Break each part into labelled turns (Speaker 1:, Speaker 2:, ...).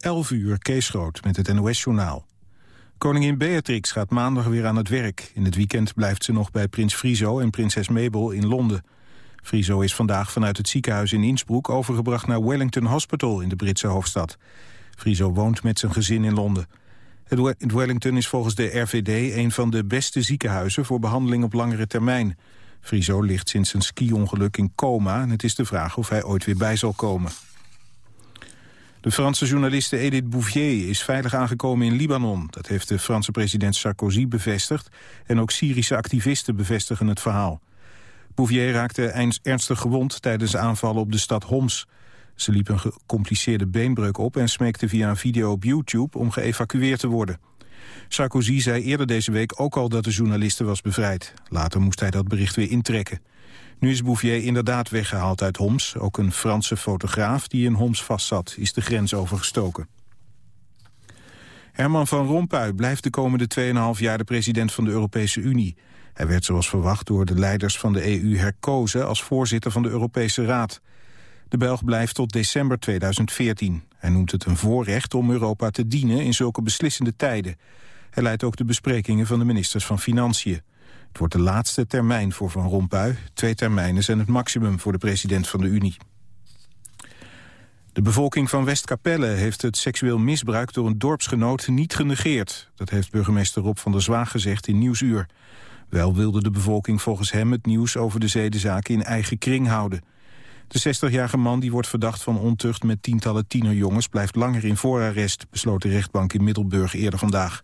Speaker 1: 11 uur, Kees Groot met het NOS-journaal. Koningin Beatrix gaat maandag weer aan het werk. In het weekend blijft ze nog bij prins Friso en prinses Mabel in Londen. Friso is vandaag vanuit het ziekenhuis in Innsbruck overgebracht naar Wellington Hospital in de Britse hoofdstad. Friso woont met zijn gezin in Londen. Het Wellington is volgens de RVD een van de beste ziekenhuizen voor behandeling op langere termijn. Friso ligt sinds een ski-ongeluk in coma en het is de vraag of hij ooit weer bij zal komen. De Franse journaliste Edith Bouvier is veilig aangekomen in Libanon. Dat heeft de Franse president Sarkozy bevestigd. En ook Syrische activisten bevestigen het verhaal. Bouvier raakte ernstig gewond tijdens aanvallen op de stad Homs. Ze liep een gecompliceerde beenbreuk op en smeekte via een video op YouTube om geëvacueerd te worden. Sarkozy zei eerder deze week ook al dat de journaliste was bevrijd. Later moest hij dat bericht weer intrekken. Nu is Bouvier inderdaad weggehaald uit Homs. Ook een Franse fotograaf die in Homs vastzat is de grens overgestoken. Herman van Rompuy blijft de komende 2,5 jaar de president van de Europese Unie. Hij werd zoals verwacht door de leiders van de EU herkozen als voorzitter van de Europese Raad. De Belg blijft tot december 2014. Hij noemt het een voorrecht om Europa te dienen in zulke beslissende tijden. Hij leidt ook de besprekingen van de ministers van Financiën. Het wordt de laatste termijn voor Van Rompuy. Twee termijnen zijn het maximum voor de president van de Unie. De bevolking van Westkapelle heeft het seksueel misbruik door een dorpsgenoot niet genegeerd. Dat heeft burgemeester Rob van der Zwaag gezegd in Nieuwsuur. Wel wilde de bevolking volgens hem het nieuws over de zedenzaken in eigen kring houden. De 60-jarige man die wordt verdacht van ontucht met tientallen tienerjongens... blijft langer in voorarrest, besloot de rechtbank in Middelburg eerder vandaag.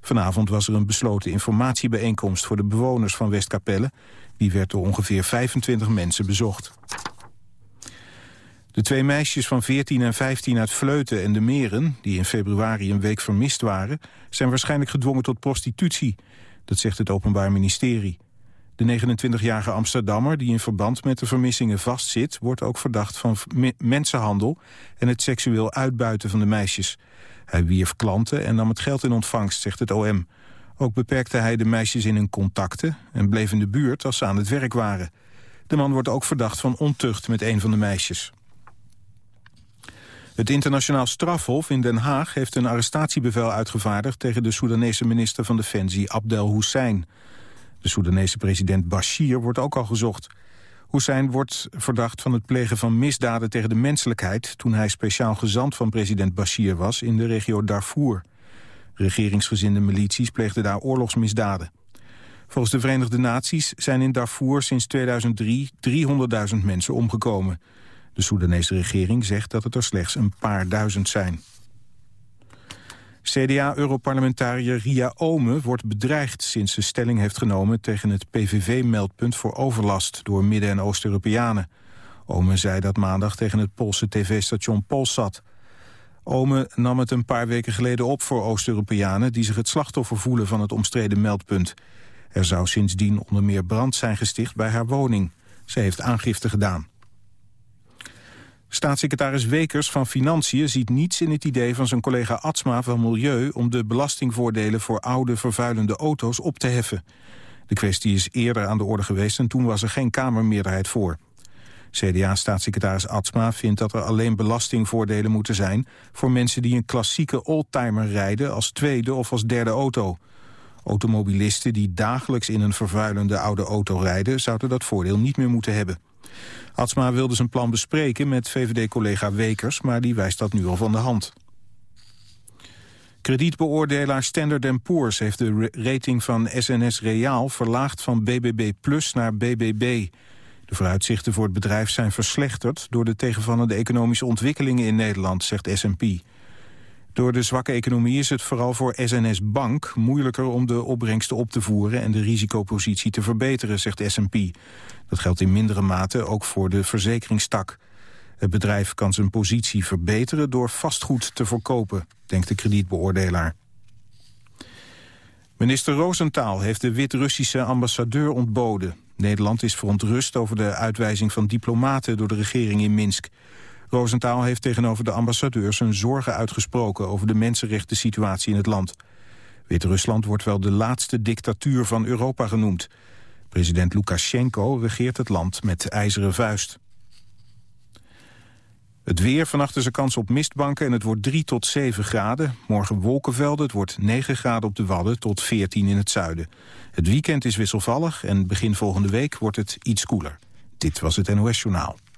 Speaker 1: Vanavond was er een besloten informatiebijeenkomst voor de bewoners van Westkapelle. Die werd door ongeveer 25 mensen bezocht. De twee meisjes van 14 en 15 uit Vleuten en de Meren... die in februari een week vermist waren... zijn waarschijnlijk gedwongen tot prostitutie. Dat zegt het Openbaar Ministerie. De 29-jarige Amsterdammer, die in verband met de vermissingen vastzit... wordt ook verdacht van mensenhandel en het seksueel uitbuiten van de meisjes. Hij wierf klanten en nam het geld in ontvangst, zegt het OM. Ook beperkte hij de meisjes in hun contacten... en bleef in de buurt als ze aan het werk waren. De man wordt ook verdacht van ontucht met een van de meisjes. Het internationaal strafhof in Den Haag heeft een arrestatiebevel uitgevaardigd... tegen de Soedanese minister van Defensie Abdel Hussein. De Soedanese president Bashir wordt ook al gezocht. Hussein wordt verdacht van het plegen van misdaden tegen de menselijkheid... toen hij speciaal gezant van president Bashir was in de regio Darfur. Regeringsgezinde milities pleegden daar oorlogsmisdaden. Volgens de Verenigde Naties zijn in Darfur sinds 2003 300.000 mensen omgekomen. De Soedanese regering zegt dat het er slechts een paar duizend zijn. CDA-europarlementariër Ria Ome wordt bedreigd sinds ze stelling heeft genomen tegen het PVV-meldpunt voor overlast door Midden- en Oost-Europeanen. Ome zei dat maandag tegen het Poolse tv-station Polsat. Ome nam het een paar weken geleden op voor Oost-Europeanen die zich het slachtoffer voelen van het omstreden meldpunt. Er zou sindsdien onder meer brand zijn gesticht bij haar woning. Ze heeft aangifte gedaan. Staatssecretaris Wekers van Financiën ziet niets in het idee van zijn collega Atsma van Milieu om de belastingvoordelen voor oude vervuilende auto's op te heffen. De kwestie is eerder aan de orde geweest en toen was er geen Kamermeerderheid voor. CDA-staatssecretaris Atsma vindt dat er alleen belastingvoordelen moeten zijn voor mensen die een klassieke oldtimer rijden als tweede of als derde auto. Automobilisten die dagelijks in een vervuilende oude auto rijden zouden dat voordeel niet meer moeten hebben. Atsma wilde zijn plan bespreken met VVD-collega Wekers... maar die wijst dat nu al van de hand. Kredietbeoordelaar Standard Poor's heeft de rating van SNS Reaal verlaagd van BBB Plus naar BBB. De vooruitzichten voor het bedrijf zijn verslechterd door de tegenvallende economische ontwikkelingen in Nederland, zegt S&P. Door de zwakke economie is het vooral voor SNS Bank moeilijker om de opbrengsten op te voeren en de risicopositie te verbeteren, zegt S&P. Dat geldt in mindere mate ook voor de verzekeringstak. Het bedrijf kan zijn positie verbeteren door vastgoed te verkopen, denkt de kredietbeoordelaar. Minister Roosentaal heeft de Wit-Russische ambassadeur ontboden. Nederland is verontrust over de uitwijzing van diplomaten door de regering in Minsk. Roosentaal heeft tegenover de ambassadeur zijn zorgen uitgesproken over de mensenrechten situatie in het land. Wit-Rusland wordt wel de laatste dictatuur van Europa genoemd. President Lukashenko regeert het land met ijzeren vuist. Het weer, vannacht is er kans op mistbanken en het wordt 3 tot 7 graden. Morgen wolkenvelden, het wordt 9 graden op de Wadden tot 14 in het zuiden. Het weekend is wisselvallig en begin volgende week wordt het iets koeler. Dit was het NOS Journaal.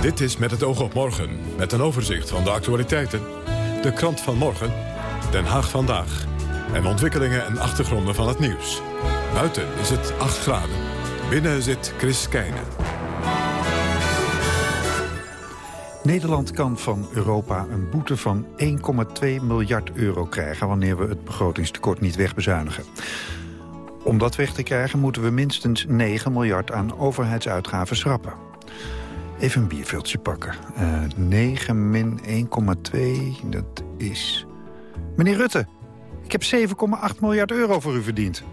Speaker 2: Dit is Met het oog op morgen, met een overzicht van de actualiteiten. De krant van morgen, Den Haag vandaag. En ontwikkelingen en achtergronden van het nieuws. Buiten is het 8 graden. Binnen zit Chris Keijnen.
Speaker 3: Nederland kan van Europa een boete van 1,2 miljard euro krijgen... wanneer we het begrotingstekort niet wegbezuinigen. Om dat weg te krijgen moeten we minstens 9 miljard aan overheidsuitgaven schrappen. Even een bierveeltje pakken. Uh, 9 min 1,2, dat is... Meneer Rutte, ik heb 7,8 miljard euro voor u verdiend.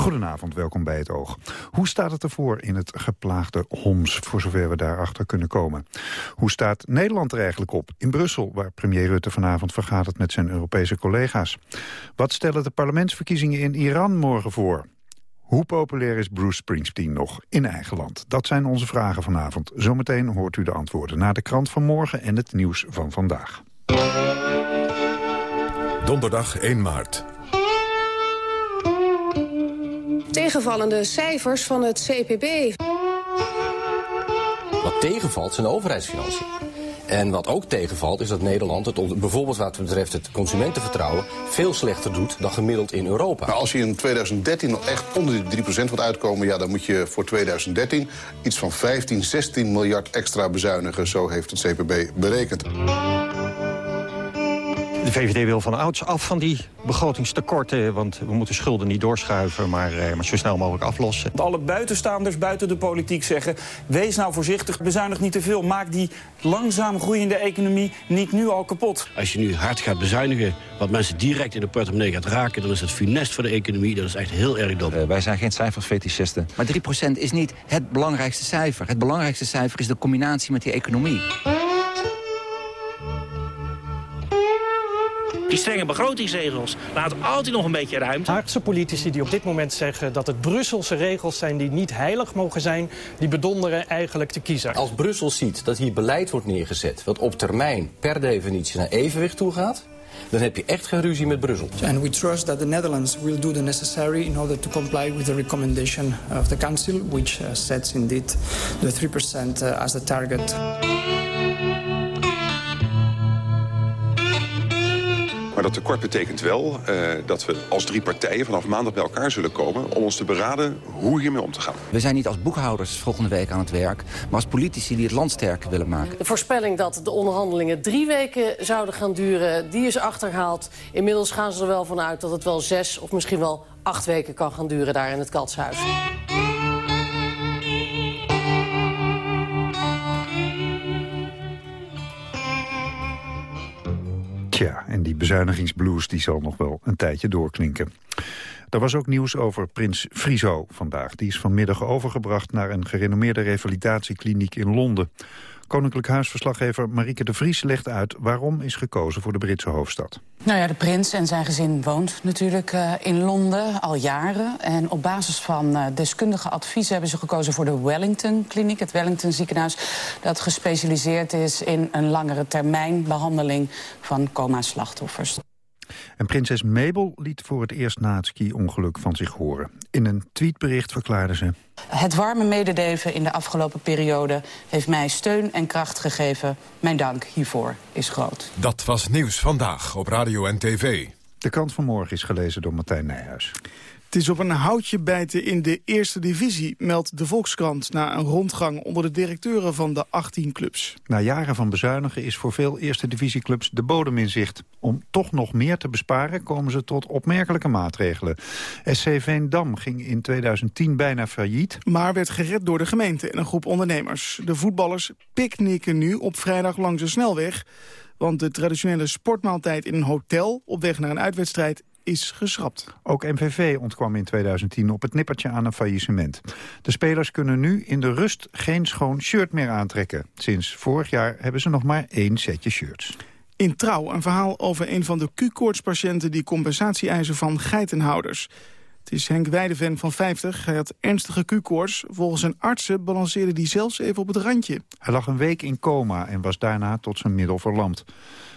Speaker 3: Goedenavond, welkom bij het Oog. Hoe staat het ervoor in het geplaagde Homs, voor zover we daarachter kunnen komen? Hoe staat Nederland er eigenlijk op in Brussel, waar premier Rutte vanavond vergadert met zijn Europese collega's? Wat stellen de parlementsverkiezingen in Iran morgen voor? Hoe populair is Bruce Springsteen nog in eigen land? Dat zijn onze vragen vanavond. Zometeen hoort u de antwoorden naar de krant van morgen en het nieuws van vandaag.
Speaker 2: Donderdag 1 maart.
Speaker 4: Tegenvallende cijfers van het CPB.
Speaker 5: Wat tegenvalt zijn overheidsfinanciën. En wat ook tegenvalt is dat Nederland het bijvoorbeeld wat betreft het consumentenvertrouwen veel slechter doet dan gemiddeld in Europa.
Speaker 6: Nou, als je in 2013 nog echt onder die 3% wordt uitkomen, ja, dan moet je voor 2013 iets van 15, 16 miljard extra bezuinigen. Zo heeft het CPB berekend.
Speaker 7: De VVD wil van ouds af van die begrotingstekorten. Want we moeten schulden niet doorschuiven, maar, eh, maar zo snel mogelijk aflossen.
Speaker 8: Alle buitenstaanders buiten de politiek zeggen... wees nou voorzichtig, bezuinig niet te veel. Maak die langzaam groeiende economie niet nu al kapot.
Speaker 9: Als je nu hard gaat bezuinigen, wat mensen direct in de portemonnee gaat raken... dan is het funest voor de economie, dat is echt heel erg dom. Uh,
Speaker 10: wij zijn geen cijferfetischisten. Maar 3% is niet het belangrijkste cijfer. Het belangrijkste cijfer is de combinatie met die economie.
Speaker 11: Die strenge begrotingsregels laten altijd nog een beetje ruimte.
Speaker 12: Haagse politici die op dit moment zeggen dat het Brusselse regels zijn die niet heilig mogen zijn, die bedonderen eigenlijk te kiezen.
Speaker 5: Als Brussel ziet dat hier beleid wordt neergezet wat op termijn per definitie naar evenwicht toe gaat, dan heb je echt geen ruzie met Brussel.
Speaker 13: And we trust that the Netherlands will do the necessary in order to comply with the recommendation of the Council, which uh, sets indeed the 3% uh, as the target.
Speaker 14: Maar dat tekort betekent wel uh, dat we als drie partijen vanaf maandag bij elkaar zullen komen... om ons te beraden hoe hiermee om te gaan.
Speaker 10: We zijn niet als boekhouders volgende week aan het werk... maar als politici die het land sterker willen maken.
Speaker 4: De voorspelling dat de onderhandelingen drie weken zouden gaan duren... die is achterhaald. Inmiddels gaan ze er wel vanuit dat het wel zes of misschien wel acht weken kan gaan duren... daar in het Katshuis.
Speaker 3: Ja, en die bezuinigingsblues die zal nog wel een tijdje doorklinken. Er was ook nieuws over prins Friso vandaag. Die is vanmiddag overgebracht naar een gerenommeerde revalidatiekliniek in Londen. Koninklijk Huisverslaggever Marieke de Vries legt uit... waarom is gekozen voor de Britse hoofdstad.
Speaker 15: Nou ja, de prins en zijn gezin woont natuurlijk uh, in Londen al jaren. En op basis van uh, deskundige adviezen hebben ze gekozen voor de Wellington-kliniek. Het Wellington-ziekenhuis dat gespecialiseerd is in een langere termijn behandeling van coma-slachtoffers.
Speaker 3: En prinses Mabel liet voor het eerst na het ski-ongeluk van zich horen. In een tweetbericht verklaarde ze...
Speaker 15: Het warme medeleven in de afgelopen periode heeft mij steun en kracht gegeven. Mijn dank hiervoor is groot.
Speaker 2: Dat was Nieuws Vandaag op Radio en TV.
Speaker 3: De krant van morgen is gelezen door Martijn Nijhuis.
Speaker 16: Het is op een houtje bijten in de eerste divisie, meldt de Volkskrant... na een rondgang onder de directeuren van de 18 clubs.
Speaker 3: Na jaren van bezuinigen is voor veel eerste divisieclubs de bodem in zicht. Om toch nog meer te besparen komen ze tot opmerkelijke maatregelen. SC Veendam ging in 2010 bijna failliet.
Speaker 16: Maar werd gered door de gemeente en een groep ondernemers. De voetballers picknicken nu op vrijdag langs de snelweg... want de traditionele sportmaaltijd in een hotel op weg naar een uitwedstrijd is geschrapt.
Speaker 3: Ook MVV ontkwam in 2010 op het nippertje aan een faillissement. De spelers kunnen nu in de rust geen schoon shirt meer aantrekken. Sinds vorig jaar hebben ze nog maar één setje shirts.
Speaker 16: In Trouw een verhaal over een van de Q-koortspatiënten... die compensatie eisen van geitenhouders. Het is Henk Weideven van 50. Hij had ernstige Q-koorts. Volgens zijn artsen balanceerde hij zelfs even op het randje.
Speaker 3: Hij lag een week in coma en was daarna tot zijn middel verlamd.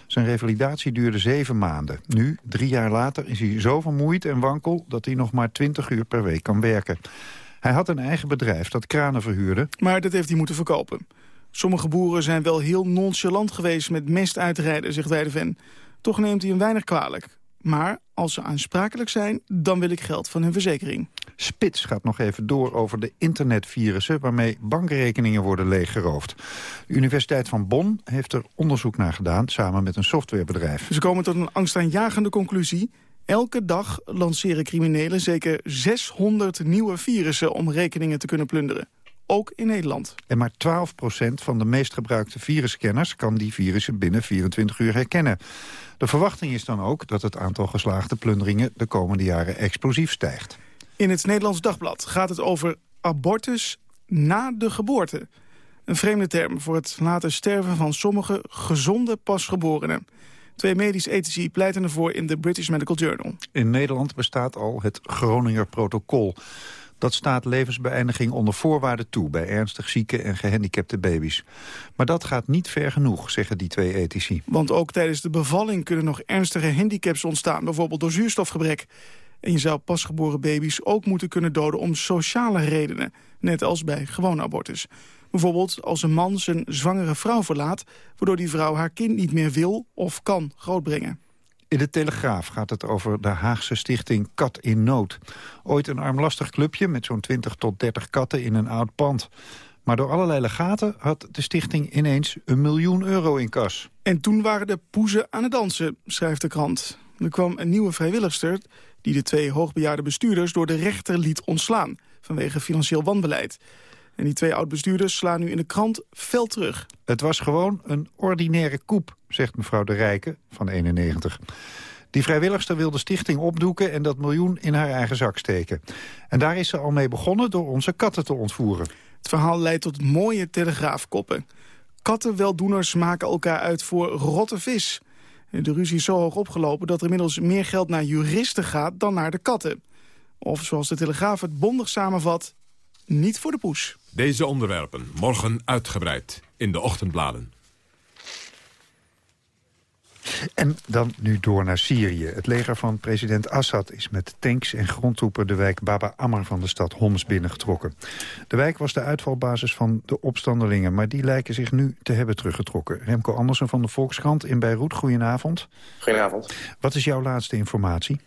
Speaker 3: Zijn revalidatie duurde zeven maanden. Nu, drie jaar later, is hij zo vermoeid en wankel... dat hij nog maar 20 uur per week kan werken. Hij had een eigen bedrijf dat kranen verhuurde.
Speaker 16: Maar dat heeft hij moeten verkopen. Sommige boeren zijn wel heel nonchalant geweest met mest uitrijden, zegt Weideven. Toch neemt hij hem weinig kwalijk. Maar als ze aansprakelijk zijn, dan wil ik geld van hun verzekering.
Speaker 3: Spits gaat nog even door over de internetvirussen... waarmee bankrekeningen worden leeggeroofd. De Universiteit van Bonn heeft er onderzoek naar gedaan... samen met een softwarebedrijf.
Speaker 16: Ze komen tot een angstaanjagende conclusie. Elke dag lanceren criminelen zeker 600 nieuwe virussen... om rekeningen te kunnen plunderen ook in Nederland.
Speaker 3: En maar 12% van de meest gebruikte virusscanners... kan die virussen binnen 24 uur herkennen. De verwachting is dan ook dat het aantal geslaagde plunderingen... de komende jaren explosief stijgt.
Speaker 16: In het Nederlands Dagblad gaat het over abortus na de geboorte. Een vreemde term voor het laten sterven van sommige gezonde pasgeborenen. Twee medisch ethici pleiten ervoor in de British Medical Journal.
Speaker 3: In Nederland bestaat al het Groninger protocol. Dat staat levensbeëindiging onder voorwaarden toe... bij ernstig zieke en gehandicapte baby's. Maar dat gaat niet ver genoeg, zeggen die twee ethici.
Speaker 16: Want ook tijdens de bevalling kunnen nog ernstige handicaps ontstaan... bijvoorbeeld door zuurstofgebrek. En je zou pasgeboren baby's ook moeten kunnen doden om sociale redenen. Net als bij gewone abortus. Bijvoorbeeld als een man zijn zwangere vrouw verlaat... waardoor die vrouw haar kind niet meer wil of kan grootbrengen.
Speaker 3: In de Telegraaf gaat het over de Haagse stichting Kat in Nood. Ooit een armlastig clubje met zo'n 20 tot 30 katten in een oud pand. Maar door allerlei legaten had de stichting ineens een miljoen euro in kas.
Speaker 16: En toen waren de poezen aan het dansen, schrijft de krant. Er kwam een nieuwe vrijwilligster die de twee hoogbejaarde bestuurders... door de rechter liet ontslaan vanwege financieel wanbeleid. En die twee oud-bestuurders slaan nu in de krant fel terug.
Speaker 3: Het was gewoon een ordinaire koep, zegt mevrouw De Rijken van 91. Die vrijwilligster wil de stichting opdoeken en dat miljoen in haar eigen zak steken. En daar is ze al mee begonnen door onze katten te ontvoeren.
Speaker 16: Het verhaal leidt tot mooie telegraafkoppen. Kattenweldoeners maken elkaar uit voor rotte vis. De ruzie is zo hoog opgelopen dat er inmiddels meer geld naar juristen gaat dan naar de katten. Of zoals de Telegraaf het bondig samenvat, niet voor de poes.
Speaker 2: Deze onderwerpen morgen uitgebreid in de ochtendbladen.
Speaker 3: En dan nu door naar Syrië. Het leger van president Assad is met tanks en grondtroepen... de wijk Baba Ammar van de stad Homs binnengetrokken. De wijk was de uitvalbasis van de opstandelingen... maar die lijken zich nu te hebben teruggetrokken. Remco Andersen van de Volkskrant in Beirut, goedenavond.
Speaker 17: Goedenavond.
Speaker 3: Wat is jouw laatste informatie?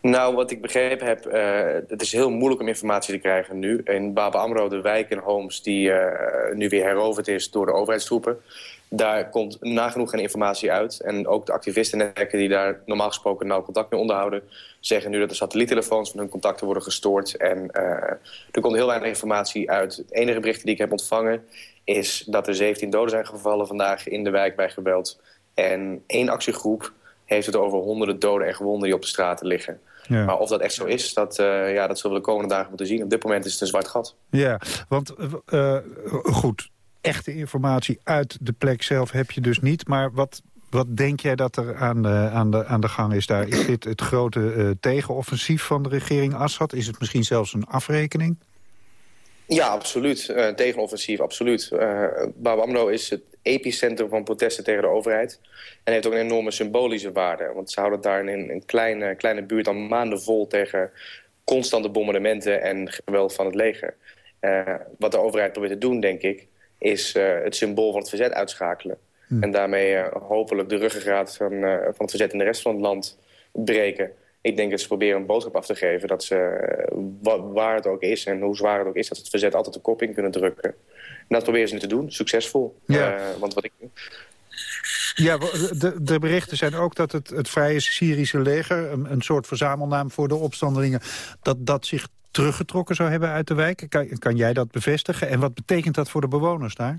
Speaker 17: Nou, wat ik begrepen heb, uh, het is heel moeilijk om informatie te krijgen nu. In Baba Amro, de wijk in Homs, die uh, nu weer heroverd is door de overheidstroepen... daar komt nagenoeg geen informatie uit. En ook de activistennetwerken die daar normaal gesproken nauw contact mee onderhouden... zeggen nu dat de satelliettelefoons van hun contacten worden gestoord. En uh, er komt heel weinig informatie uit. Het enige bericht die ik heb ontvangen is dat er 17 doden zijn gevallen vandaag in de wijk bij geweld. En één actiegroep heeft het over honderden doden en gewonden die op de straten liggen. Ja. Maar of dat echt zo is, dat, uh, ja, dat zullen we de komende dagen moeten zien. Op dit moment is het een zwart gat.
Speaker 3: Ja, want uh, goed, echte informatie uit de plek zelf heb je dus niet. Maar wat, wat denk jij dat er aan de, aan de, aan de gang is daar? Is dit het grote uh, tegenoffensief van de regering Assad? Is het misschien zelfs een afrekening?
Speaker 17: Ja, absoluut. Uh, tegenoffensief, absoluut. Uh, Baba Amro is het epicentrum van protesten tegen de overheid. En heeft ook een enorme symbolische waarde. Want ze houden daar in een kleine, kleine buurt al maanden vol... tegen constante bombardementen en geweld van het leger. Wat de overheid probeert te doen, denk ik... is het symbool van het verzet uitschakelen. Hmm. En daarmee hopelijk de ruggengraat van, van het verzet in de rest van het land breken. Ik denk dat ze proberen een boodschap af te geven dat ze, wa waar het ook is en hoe zwaar het ook is... dat ze het verzet altijd de kop in kunnen drukken. En dat proberen ze nu te doen, succesvol.
Speaker 3: Ja.
Speaker 17: want wat ik...
Speaker 3: Ja, de, de, berichten zijn ook dat het, het Vrije Syrische leger... Een, een soort verzamelnaam voor de opstandelingen... dat dat zich teruggetrokken zou hebben uit de wijk. Kan, kan jij dat bevestigen? En wat betekent dat voor de bewoners daar?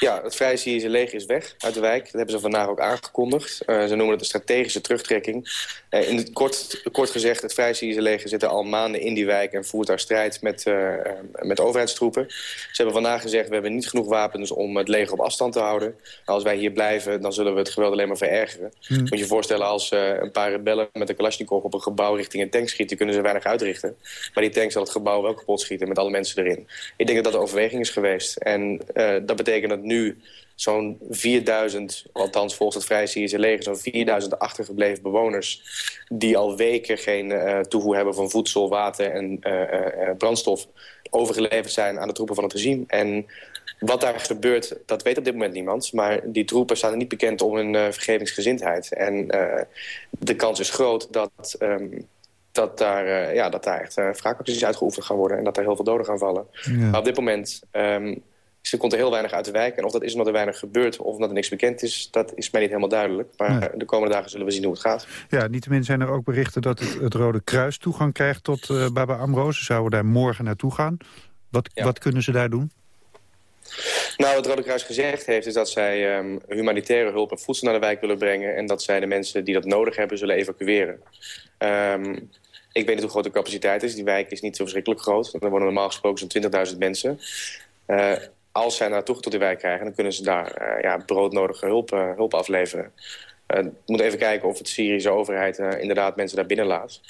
Speaker 17: Ja, het Vrije Syrische leger is weg uit de wijk. Dat hebben ze vandaag ook aangekondigd. Uh, ze noemen het een strategische terugtrekking. Uh, in het kort, kort gezegd, het Vrije Syrische leger zit al maanden in die wijk... en voert daar strijd met, uh, met overheidstroepen. Ze hebben vandaag gezegd, we hebben niet genoeg wapens om het leger op afstand te houden. Als wij hier blijven, dan zullen we het geweld alleen maar verergeren. Hmm. Moet je je voorstellen, als een paar rebellen met een Kalashnikov op een gebouw richting een tank schieten... kunnen ze weinig uitrichten. Maar die tank zal het gebouw wel kapot schieten met alle mensen erin. Ik denk dat dat de overweging is geweest. En dat betekent dat nu zo'n 4000, althans volgens het Vrije Syrische leger... zo'n 4000 achtergebleven bewoners... die al weken geen uh, toevoer hebben van voedsel, water en uh, uh, brandstof... overgeleverd zijn aan de troepen van het regime. En wat daar gebeurt, dat weet op dit moment niemand. Maar die troepen staan er niet bekend om hun vergevingsgezindheid. En de kans is groot dat... Um, dat daar, ja, dat daar echt uh, wraakacties uitgeoefend gaan worden... en dat er heel veel doden gaan vallen. Ja. Maar op dit moment um, ze komt er heel weinig uit de wijk. En of dat is omdat er weinig gebeurt of omdat er niks bekend is... dat is mij niet helemaal duidelijk. Maar de komende dagen zullen we zien hoe het gaat.
Speaker 3: Ja, niettemin zijn er ook berichten dat het, het Rode Kruis toegang krijgt... tot uh, Baba Amro. Ze zouden daar morgen naartoe gaan. Wat, ja. wat kunnen ze daar doen?
Speaker 17: Nou, wat Rode Kruis gezegd heeft is dat zij um, humanitaire hulp en voedsel naar de wijk willen brengen... en dat zij de mensen die dat nodig hebben zullen evacueren. Um, ik weet niet hoe groot de capaciteit is. Die wijk is niet zo verschrikkelijk groot. Er wonen normaal gesproken zo'n 20.000 mensen. Uh, als zij naar toegang tot die wijk krijgen... dan kunnen ze daar uh, ja, broodnodige hulp, uh, hulp afleveren. Uh, moet even kijken of het Syrische overheid inderdaad mensen daar binnenlaat.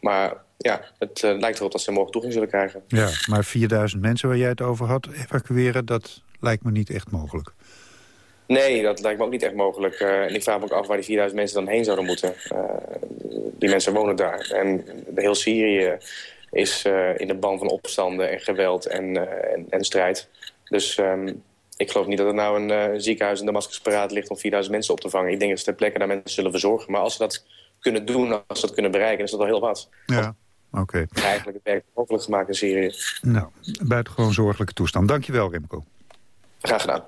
Speaker 17: maar ja, het lijkt erop dat ze morgen toegang zullen krijgen.
Speaker 3: Ja, maar 4000 mensen waar jij het over had, evacueren... dat lijkt me niet echt mogelijk.
Speaker 17: Nee, dat lijkt me ook niet echt mogelijk. en ik vraag me ook af waar die 4000 mensen dan heen zouden moeten. die mensen wonen daar. En de heel Syrië is uh, in de ban van opstanden en geweld en, uh, en, en, strijd. Dus um, ik geloof niet dat er nou een uh, ziekenhuis in Damascus paraat ligt om 4000 mensen op te vangen. Ik denk dat ze ter plekke daar mensen zullen verzorgen. Maar als ze dat kunnen doen, als ze dat kunnen bereiken, is dat wel heel wat.
Speaker 3: Ja, oké. Okay.
Speaker 17: Eigenlijk het werk mogelijk gemaakt in Syrië.
Speaker 3: Nou, buitengewoon zorgelijke toestand. Dankjewel, Remco.
Speaker 17: Graag gedaan.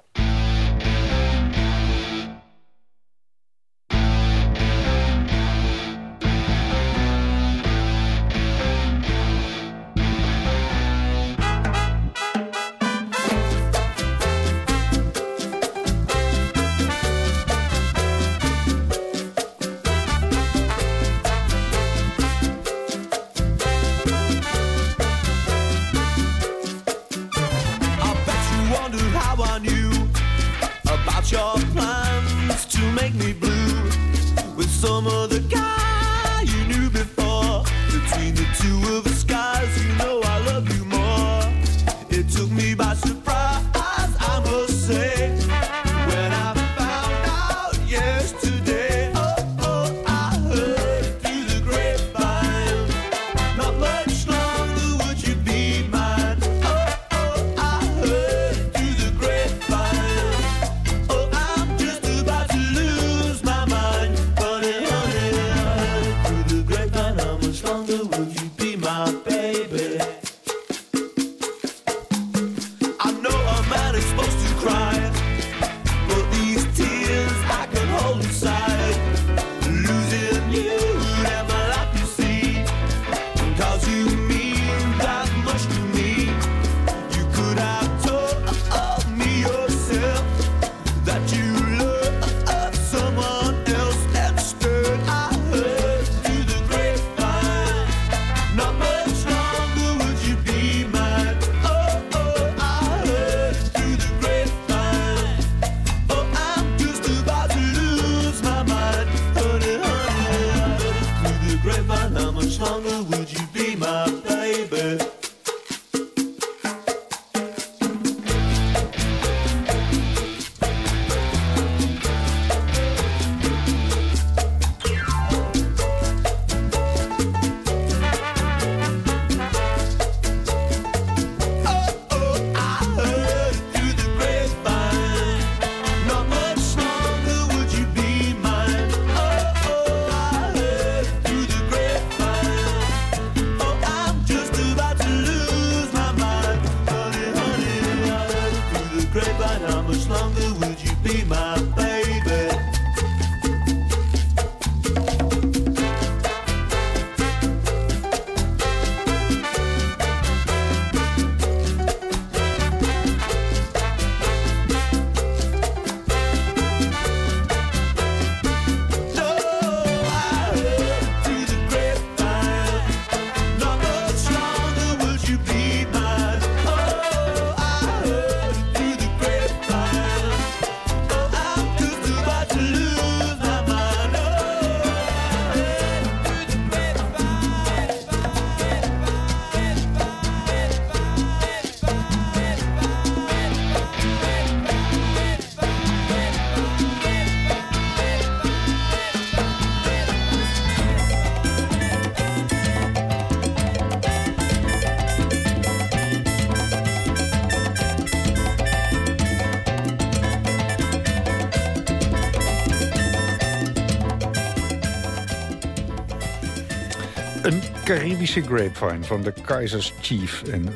Speaker 3: Caribische grapevine van de Kaisers Chief en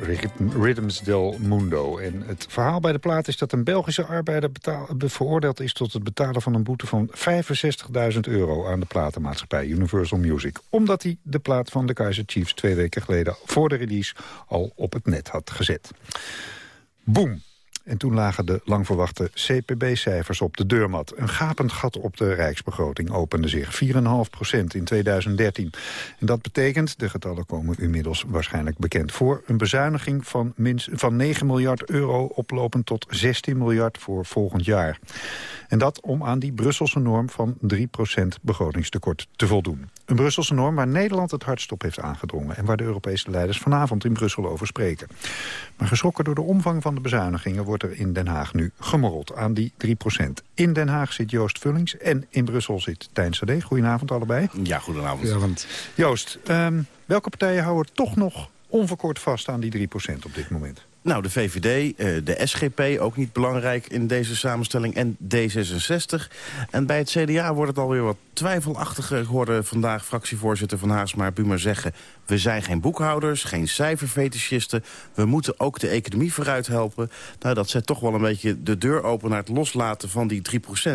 Speaker 3: Rhythms del Mundo. En het verhaal bij de plaat is dat een Belgische arbeider veroordeeld is... tot het betalen van een boete van 65.000 euro aan de platenmaatschappij Universal Music. Omdat hij de plaat van de Kaiser Chiefs twee weken geleden voor de release al op het net had gezet. Boom. En toen lagen de lang verwachte CPB-cijfers op de deurmat. Een gapend gat op de rijksbegroting opende zich. 4,5 procent in 2013. En dat betekent, de getallen komen inmiddels waarschijnlijk bekend... voor een bezuiniging van, minst, van 9 miljard euro oplopend tot 16 miljard voor volgend jaar. En dat om aan die Brusselse norm van 3 procent begrotingstekort te voldoen. Een Brusselse norm waar Nederland het hardst op heeft aangedrongen... en waar de Europese leiders vanavond in Brussel over spreken. Maar geschrokken door de omvang van de bezuinigingen... wordt er in Den Haag nu gemorreld aan die 3% In Den Haag zit Joost Vullings en in Brussel zit Tijn Sade. Goedenavond allebei.
Speaker 18: Ja, goedenavond.
Speaker 3: goedenavond. Joost, um, welke partijen houden toch nog onverkort vast aan die 3% op dit moment?
Speaker 18: Nou, de VVD, eh, de SGP, ook niet belangrijk in deze samenstelling, en D66. En bij het CDA wordt het alweer wat twijfelachtiger. Ik hoorde vandaag fractievoorzitter van Haasma Buma zeggen... we zijn geen boekhouders, geen cijferfetischisten. We moeten ook de economie vooruit helpen. Nou, dat zet toch wel een beetje de deur open naar het loslaten van die 3%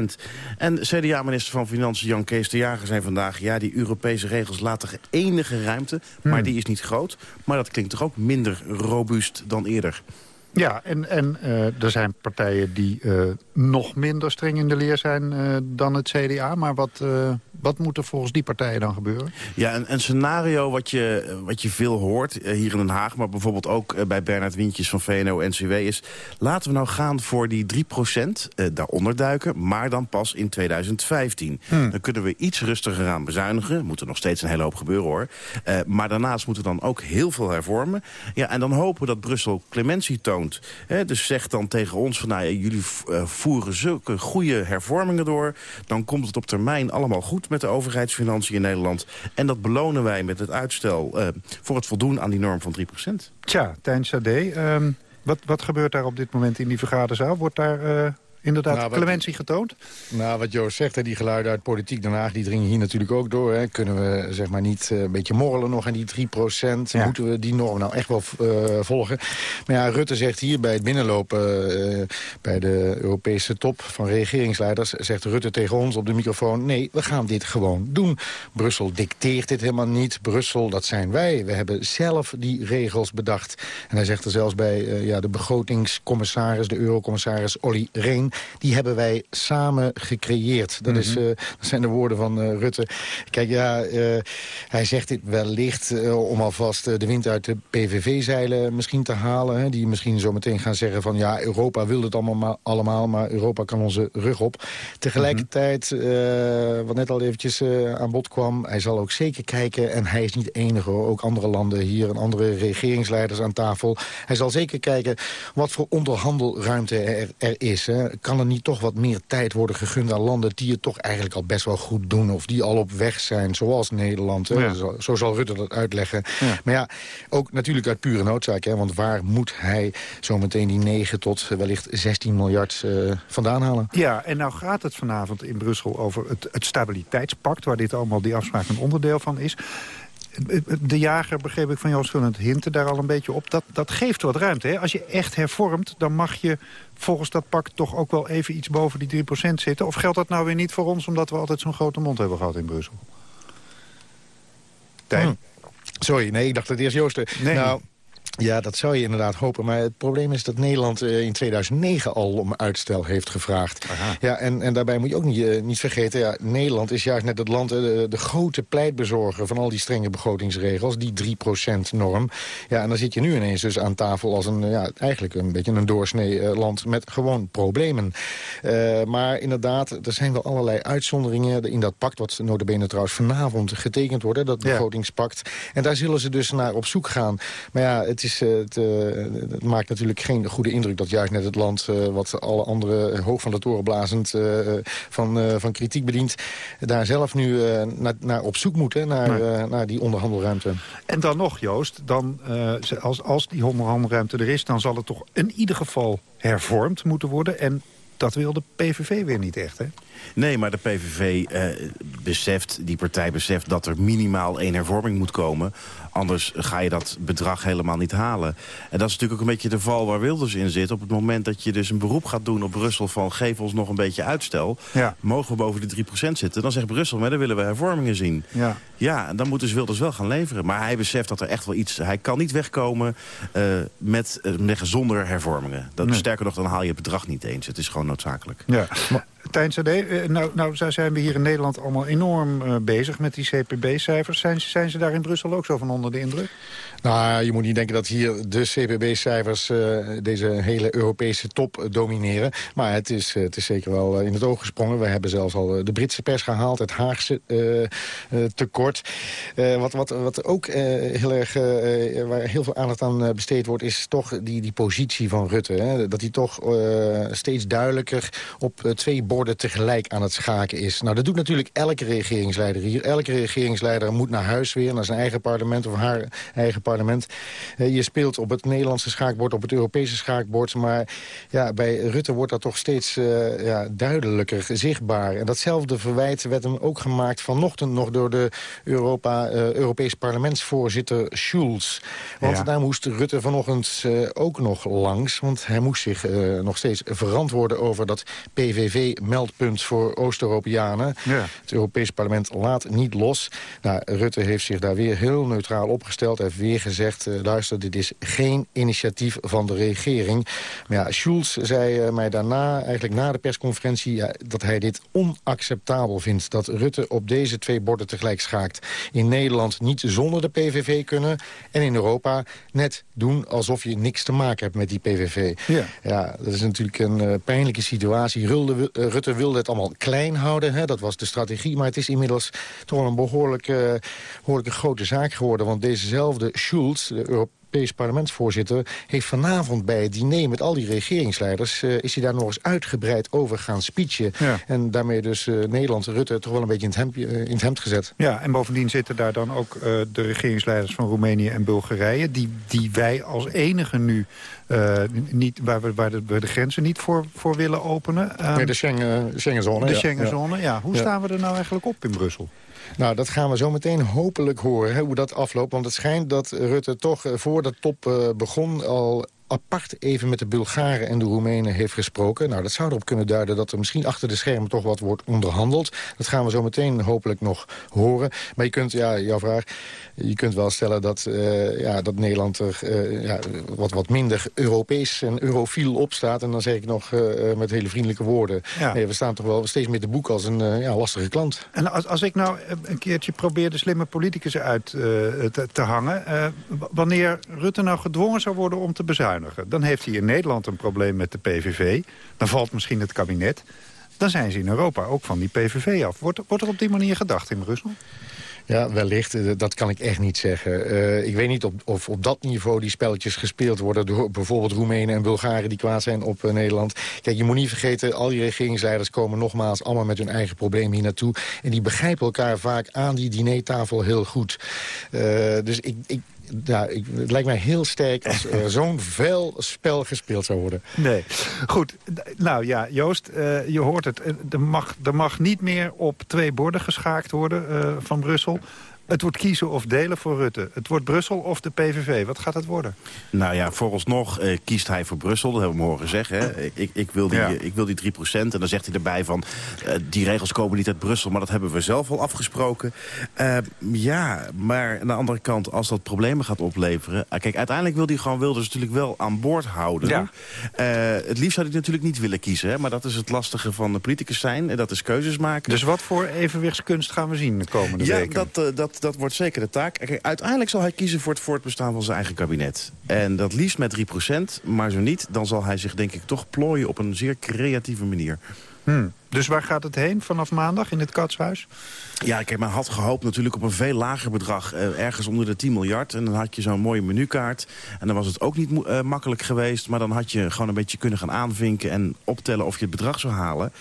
Speaker 18: En CDA-minister van Financiën Jan Kees de Jager zei vandaag... ja, die Europese regels laten enige ruimte, maar
Speaker 3: Hmm.
Speaker 18: die is niet groot. Maar dat klinkt toch ook minder robuust dan eerder.
Speaker 3: Ja, en, en uh, er zijn partijen die uh, nog minder streng in de leer zijn uh, dan het CDA. Maar wat, wat moet er volgens die partijen dan gebeuren?
Speaker 18: Ja, een, een scenario wat je, wat je veel hoort hier in Den Haag... maar bijvoorbeeld ook bij Bernard Wientjes van VNO-NCW is... laten we nou gaan voor die 3% daaronder duiken... maar dan pas in 2015. Hmm. Dan kunnen we iets rustiger aan bezuinigen. Moet er nog steeds een hele hoop gebeuren, hoor. maar daarnaast moeten we dan ook heel veel hervormen. Ja, en dan hopen we dat Brussel clementie toont. Dus zeg dan tegen ons van, nou jullie uh, voeren zulke goede hervormingen door. Dan komt het op termijn allemaal goed met de overheidsfinanciën in Nederland. En dat belonen wij met het uitstel uh, voor het voldoen aan die norm van 3%
Speaker 3: Tja, Tijn Sade, um, wat, wat gebeurt daar op dit moment in die vergaderzaal? Wordt daar... Uh inderdaad nou, clementie getoond?
Speaker 19: Nou, wat Joost zegt, hè, die geluiden uit politiek Den Haag... die dringen hier natuurlijk ook door. Hè. Kunnen we zeg maar niet uh, een beetje morrelen nog aan die 3 ja. Moeten we die norm nou echt wel uh, volgen? Maar ja, Rutte zegt hier bij het binnenlopen... Uh, bij de Europese top van regeringsleiders... zegt Rutte tegen ons op de microfoon... nee, we gaan dit gewoon doen. Brussel dicteert dit helemaal niet. Brussel, dat zijn wij. We hebben zelf die regels bedacht. En hij zegt er zelfs bij ja, de begrotingscommissaris... de eurocommissaris Olly Reen die hebben wij samen gecreëerd. Dat, is, uh, dat zijn de woorden van uh, Rutte. Kijk, ja, uh, hij zegt dit wellicht om alvast de wind uit de PVV-zeilen misschien te halen. Hè, die misschien zo meteen gaan zeggen van... ja, Europa wil het allemaal, maar, allemaal maar Europa kan onze rug op. Tegelijkertijd, wat net al eventjes aan bod kwam... hij zal ook zeker kijken, en hij is niet enige... ook andere landen hier en andere regeringsleiders aan tafel. Hij zal zeker kijken wat voor onderhandelruimte er, er is. Hè kan er niet toch wat meer tijd worden gegund aan landen... die het toch eigenlijk al best wel goed doen... of die al op weg zijn, zoals Nederland. Ja. Zo, zo, zal Rutte dat uitleggen. Ja. Maar ja, ook natuurlijk uit pure noodzaak. Hè, want waar moet hij zometeen die 9 tot wellicht 16 miljard uh, vandaan halen?
Speaker 3: Ja, en nou gaat het vanavond in Brussel over het, het stabiliteitspact... waar dit allemaal die afspraak een onderdeel van is... De jager, begreep ik van Joost Vullend, hinten daar al een beetje op. Dat, dat geeft wat ruimte. Hè? Als je echt hervormt, dan mag je volgens dat pak toch ook wel even iets boven die 3% zitten. Of geldt dat nou weer niet voor ons, omdat we altijd zo'n grote mond hebben gehad in Brussel? Tijn?
Speaker 19: Hm. Sorry, nee, ik dacht dat eerst Joost...
Speaker 3: Nee.
Speaker 19: Nou, ja, dat zou je inderdaad hopen. Maar het probleem is dat Nederland eh, in 2009 al om uitstel heeft gevraagd. Ja, en, en daarbij moet je ook niet, eh, niet vergeten... Ja, Nederland is juist net het land, eh, de, de grote pleitbezorger... van al die strenge begrotingsregels, die 3%-norm. Ja, en dan zit je nu ineens dus aan tafel als een... Ja, eigenlijk een beetje een doorsnee land met gewoon problemen. Maar inderdaad, er zijn wel allerlei uitzonderingen in dat pact... wat notabene trouwens vanavond getekend wordt, dat
Speaker 3: Ja.
Speaker 19: begrotingspact. En daar zullen ze dus naar op zoek gaan. Maar ja, het, is, eh, het, eh, het maakt natuurlijk geen goede indruk... dat juist net het land eh, wat alle andere hoog van de toren blazend... eh, van, eh, van kritiek bedient... daar zelf nu eh, naar, naar op zoek moet, hè, naar,
Speaker 3: Nee.
Speaker 19: eh, naar die onderhandelruimte.
Speaker 3: En dan nog, Joost, dan, eh, als, als die onderhandelruimte er is... dan zal het toch in ieder geval hervormd moeten worden. En dat wil de PVV weer niet echt, hè?
Speaker 18: Nee, maar de PVV eh, beseft, die partij beseft dat er minimaal één hervorming moet komen. Anders ga je dat bedrag helemaal niet halen. En dat is natuurlijk ook een beetje de val waar Wilders in zit. Op het moment dat je dus een beroep gaat doen op Brussel van geef ons nog een beetje uitstel.
Speaker 3: Ja.
Speaker 18: Mogen we boven de 3% zitten? Dan zegt Brussel, maar dan willen we hervormingen zien.
Speaker 3: Ja.
Speaker 18: Ja, en dan moet dus Wilders wel gaan leveren. Maar hij beseft dat er echt wel iets... Hij kan niet wegkomen eh, met, met zonder hervormingen. Dat,
Speaker 3: Nee.
Speaker 18: Sterker nog, dan haal je het bedrag niet eens. Het is gewoon noodzakelijk.
Speaker 3: Ja. Tijn Sade, eh, nou, nou zijn we hier in Nederland allemaal enorm eh, bezig met die CPB-cijfers. Zijn, zijn ze daar in Brussel ook zo van onder de indruk?
Speaker 19: Nou, je moet niet denken dat hier de CPB-cijfers eh, deze hele Europese top domineren. Maar het is, het is zeker wel in het oog gesprongen. We hebben zelfs al de Britse pers gehaald, het Haagse tekort. Wat, wat, wat ook heel erg, waar heel veel aandacht aan besteed wordt... is toch die, die positie van Rutte. Hè? Dat hij toch steeds duidelijker op twee tegelijk aan het schaken is. Nou, dat doet natuurlijk elke regeringsleider hier. Elke regeringsleider moet naar huis weer, naar zijn eigen parlement of haar eigen parlement. Eh, je speelt op het Nederlandse schaakbord, op het Europese schaakbord. Maar ja, bij Rutte wordt dat toch steeds eh, ja, duidelijker zichtbaar. En datzelfde verwijt werd hem ook gemaakt vanochtend nog door de Europa, eh, Europees parlementsvoorzitter Schulz. Want
Speaker 3: Ja.
Speaker 19: daar moest Rutte vanochtend ook nog langs. Want hij moest zich nog steeds verantwoorden over dat PVV-meldpunt voor Oost-Europeanen.
Speaker 3: Ja.
Speaker 19: Het Europees Parlement laat niet los. Nou, Rutte heeft zich daar weer heel neutraal opgesteld. Hij heeft weer gezegd, eh, luister, dit is geen initiatief van de regering. Maar ja, Schulz zei eh, mij daarna, eigenlijk na de persconferentie... Ja, dat hij dit onacceptabel vindt. Dat Rutte op deze twee borden tegelijk schaakt. In Nederland niet zonder de PVV kunnen. En in Europa net doen alsof je niks te maken hebt met die PVV.
Speaker 3: Ja.
Speaker 19: Ja, dat is natuurlijk een eh, pijnlijke situatie. Rulde, Rutte wilde het allemaal klein houden, hè? dat was de strategie. Maar het is inmiddels toch wel een behoorlijk, eh, behoorlijke grote zaak geworden. Want dezezelfde Schulz, de Europees parlementsvoorzitter... heeft vanavond bij het diner met al die regeringsleiders... eh, is hij daar nog eens uitgebreid over gaan speechen.
Speaker 3: Ja.
Speaker 19: En daarmee dus eh, Nederland, Rutte, toch wel een beetje in het hemd, eh, in het hemd gezet.
Speaker 3: Ja, en bovendien zitten daar dan ook de regeringsleiders van Roemenië en Bulgarije... die, die wij als enige nu, niet, waar, we, waar de, grenzen niet voor, voor willen openen. Ehm,
Speaker 19: Nee, de Schengen, Schengenzone.
Speaker 3: de
Speaker 19: ja.
Speaker 3: Schengenzone, ja. Hoe
Speaker 19: Ja.
Speaker 3: staan we er nou eigenlijk op in Brussel?
Speaker 19: Nou, dat gaan we zo meteen hopelijk horen, hoe dat afloopt. Want het schijnt dat Rutte toch eh, voor de top eh, begon... al apart even met de Bulgaren en de Roemenen heeft gesproken. Nou, dat zou erop kunnen duiden dat er misschien achter de schermen toch wat wordt onderhandeld. Dat gaan we zo meteen hopelijk nog horen. Maar je kunt, ja, jouw vraag, je kunt wel stellen dat, eh, ja, dat Nederland er eh, ja, wat, wat minder Europees en eurofiel opstaat. En dan zeg ik nog eh, met hele vriendelijke woorden.
Speaker 3: Ja.
Speaker 19: Nee, we staan toch wel steeds meer de boek als een ja, lastige klant.
Speaker 3: En als, als ik nou een keertje probeer de slimme politicus uit te, te hangen... wanneer Rutte nou gedwongen zou worden om te bezuinigen... dan heeft hij in Nederland een probleem met de PVV. Dan valt misschien het kabinet. Dan zijn ze in Europa ook van die PVV af. Wordt, wordt er op die manier gedacht in Brussel?
Speaker 19: Ja, wellicht. Eh, Dat kan ik echt niet zeggen. Eh, ik weet niet of, op dat niveau die spelletjes gespeeld worden... door bijvoorbeeld Roemenen en Bulgaren die kwaad zijn op eh, Nederland. Kijk, je moet niet vergeten, al die regeringsleiders komen nogmaals... allemaal met hun eigen probleem hier naartoe. En die begrijpen elkaar vaak aan die dinertafel heel goed. Dus ik... ik ja, ik, het lijkt mij heel sterk als er zo'n vuil spel gespeeld zou worden.
Speaker 3: Nee. Goed, nou ja, Joost, eh, je hoort het. Eh, Er mag, er mag niet meer op twee borden geschaakt worden eh, van Brussel. Het wordt kiezen of delen voor Rutte. Het wordt Brussel of de PVV. Wat gaat het worden?
Speaker 18: Nou ja, vooralsnog uh, kiest hij voor Brussel. Dat hebben we horen zeggen. Hè. Ik, ik, wil die,
Speaker 3: Ja.
Speaker 18: ik wil die 3% En dan zegt hij erbij van... eh, die regels komen niet uit Brussel, maar dat hebben we zelf al afgesproken. Eh, ja, maar aan de andere kant, als dat problemen gaat opleveren... ah, kijk, uiteindelijk wil hij gewoon Wilders natuurlijk wel aan boord houden.
Speaker 3: Ja.
Speaker 18: Eh, het liefst zou hij natuurlijk niet willen kiezen. Hè, maar dat is het lastige van de politicus zijn. En dat is keuzes maken.
Speaker 3: Dus wat voor evenwichtskunst gaan we zien de komende
Speaker 18: Ja,
Speaker 3: weken?
Speaker 18: dat, eh, dat, wordt zeker de taak. Uiteindelijk zal hij kiezen voor het voortbestaan van zijn eigen kabinet. En dat liefst met 3% maar zo niet... dan zal hij zich denk ik toch plooien op een zeer creatieve manier.
Speaker 3: Hmm. Dus waar gaat het heen vanaf maandag in het Katshuis?
Speaker 18: Ja, kijk, men had gehoopt natuurlijk op een veel lager bedrag. eh, ergens onder de 10 miljard. En dan had je zo'n mooie menukaart. En dan was het ook niet eh, makkelijk geweest. Maar dan had je gewoon een beetje kunnen gaan aanvinken... en optellen of je het bedrag zou halen.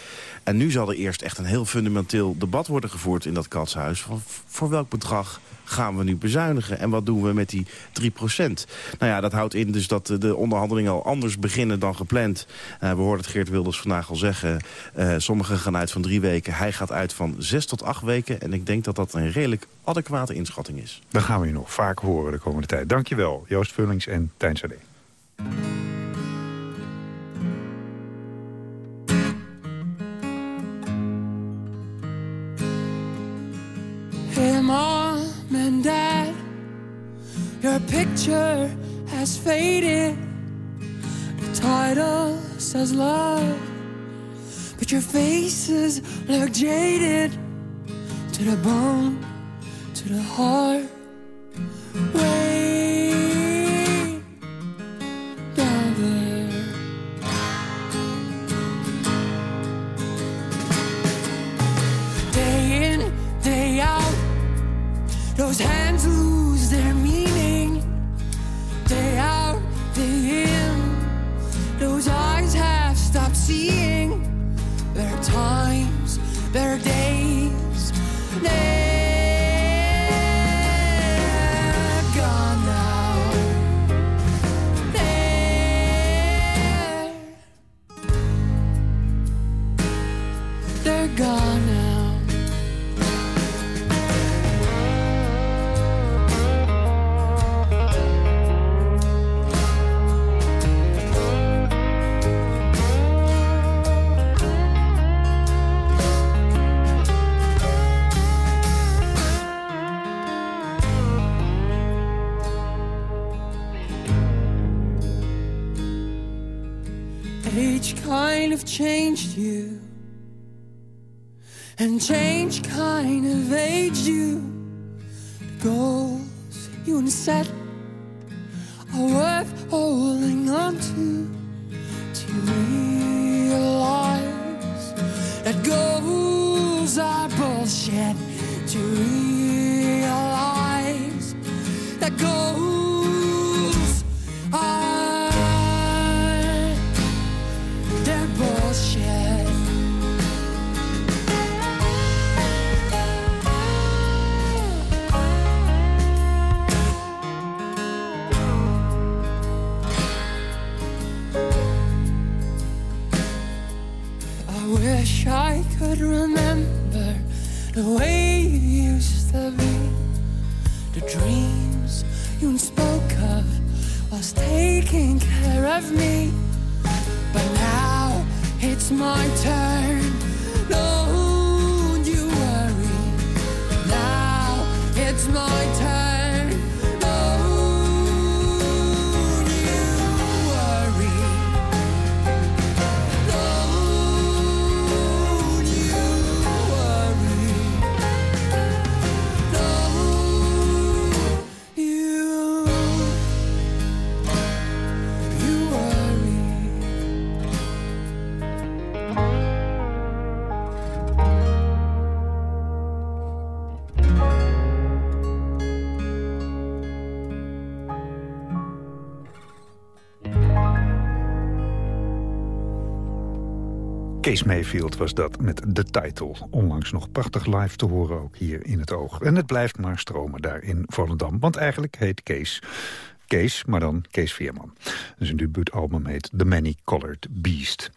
Speaker 18: En nu zal er eerst echt een heel fundamenteel debat worden gevoerd... in dat katshuis. Voor welk bedrag gaan we nu bezuinigen? En wat doen we met die 3% Nou ja, dat houdt in dus dat de onderhandelingen al anders beginnen dan gepland. Eh, we hoorden het Geert Wilders vandaag al zeggen. eh, sommigen gaan uit van drie weken. Hij gaat uit van zes tot acht weken. En ik denk dat dat een redelijk adequate inschatting is.
Speaker 3: Dan gaan we je nog vaak horen de komende tijd. Dankjewel, Joost Vullings en Tijn Sade.
Speaker 20: Your picture has faded. The title says love, but your faces look jaded to the bone, to the heart. Way down there. Day in, day out. Those hands There are days, days changed you, and change kind of aged you. The goals you and set are worth holding on to. To realize that goals are bullshit. To realize that goals could remember the way you used to be. The dreams you spoke of was taking care of me. But now it's my turn.
Speaker 3: Kees Mayfield was dat met de title. Onlangs nog prachtig live te horen ook hier in het oog. En het blijft maar stromen daar in Volendam. Want eigenlijk heet Kees Kees, maar dan Kees Veerman. Zijn debuutalbum heet The Many Colored Beast.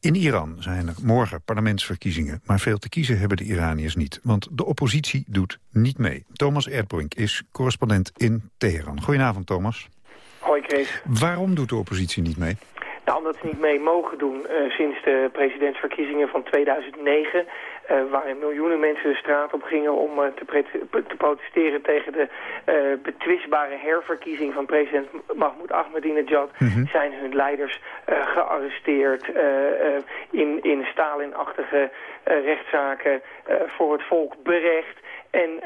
Speaker 3: In Iran zijn er morgen parlementsverkiezingen, maar veel te kiezen hebben de Iraniërs niet, want de oppositie doet niet mee. Thomas Erdbrink is correspondent in Teheran. Goedenavond, Thomas.
Speaker 21: Hoi, Chris.
Speaker 3: Waarom doet de oppositie niet mee?
Speaker 21: Nou, omdat ze niet mee mogen doen uh, sinds de presidentsverkiezingen van 2009... Uh, waarin miljoenen mensen de straat op gingen om uh, te, te, protesteren tegen de betwistbare herverkiezing van president Mahmoud Ahmadinejad, mm -hmm. zijn hun leiders gearresteerd in, in Stalin-achtige rechtszaken voor het volk berecht. En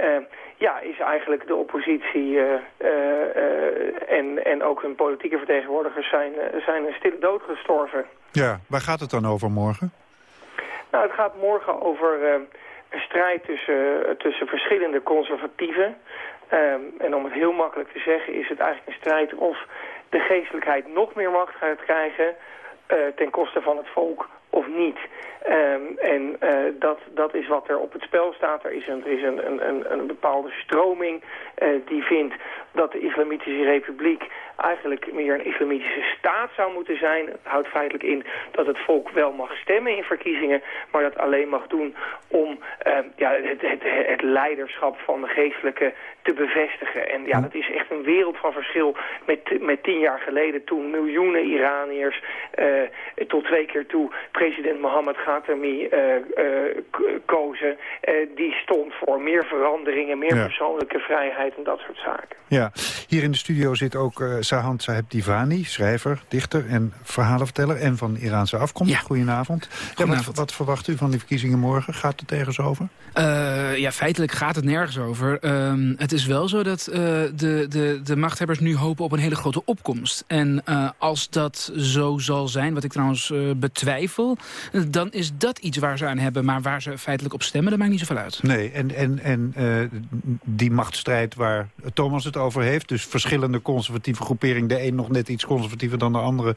Speaker 21: ja, is eigenlijk de oppositie uh, uh, en, en ook hun politieke vertegenwoordigers zijn, zijn een stille dood gestorven.
Speaker 3: Ja, waar gaat het dan over morgen?
Speaker 21: Nou, het gaat morgen over uh, een strijd tussen, tussen verschillende conservatieven. Um, en om het heel makkelijk te zeggen is het eigenlijk een strijd of de geestelijkheid nog meer macht gaat krijgen ten koste van het volk of niet. Um, en uh, dat, dat is wat er op het spel staat. Er is een, er is een, een, een bepaalde stroming uh, die vindt dat de Islamitische Republiek eigenlijk meer een islamitische staat zou moeten zijn. Het houdt feitelijk in dat het volk wel mag stemmen in verkiezingen, maar dat alleen mag doen om uh, ja, het, het, het, leiderschap van de geestelijke te bevestigen. En ja, dat is echt een wereld van verschil met, met tien jaar geleden toen miljoenen Iraniërs uh, tot twee keer toe president Mohammed Khatami uh, kozen. die stond voor meer veranderingen, meer ja. persoonlijke vrijheid en dat soort zaken.
Speaker 3: Ja, hier in de studio zit ook Sahand Saheb Divani, schrijver, dichter en verhalenverteller... en van Iraanse afkomst. Ja. Goedenavond.
Speaker 22: Goedenavond.
Speaker 3: Ja, wat, wat, verwacht u van die verkiezingen morgen? Gaat het ergens over?
Speaker 22: Uh, ja, feitelijk gaat het nergens over. Uh, het is wel zo dat uh, de, de, de machthebbers nu hopen op een hele grote opkomst. En als dat zo zal zijn, wat ik trouwens betwijfel... dan is dat iets waar ze aan hebben. Maar waar ze feitelijk op stemmen, dat maakt niet zoveel uit.
Speaker 3: Nee, en, en, en die machtsstrijd waar Thomas het over heeft... dus verschillende conservatieve groepering... de een nog net iets conservatiever dan de andere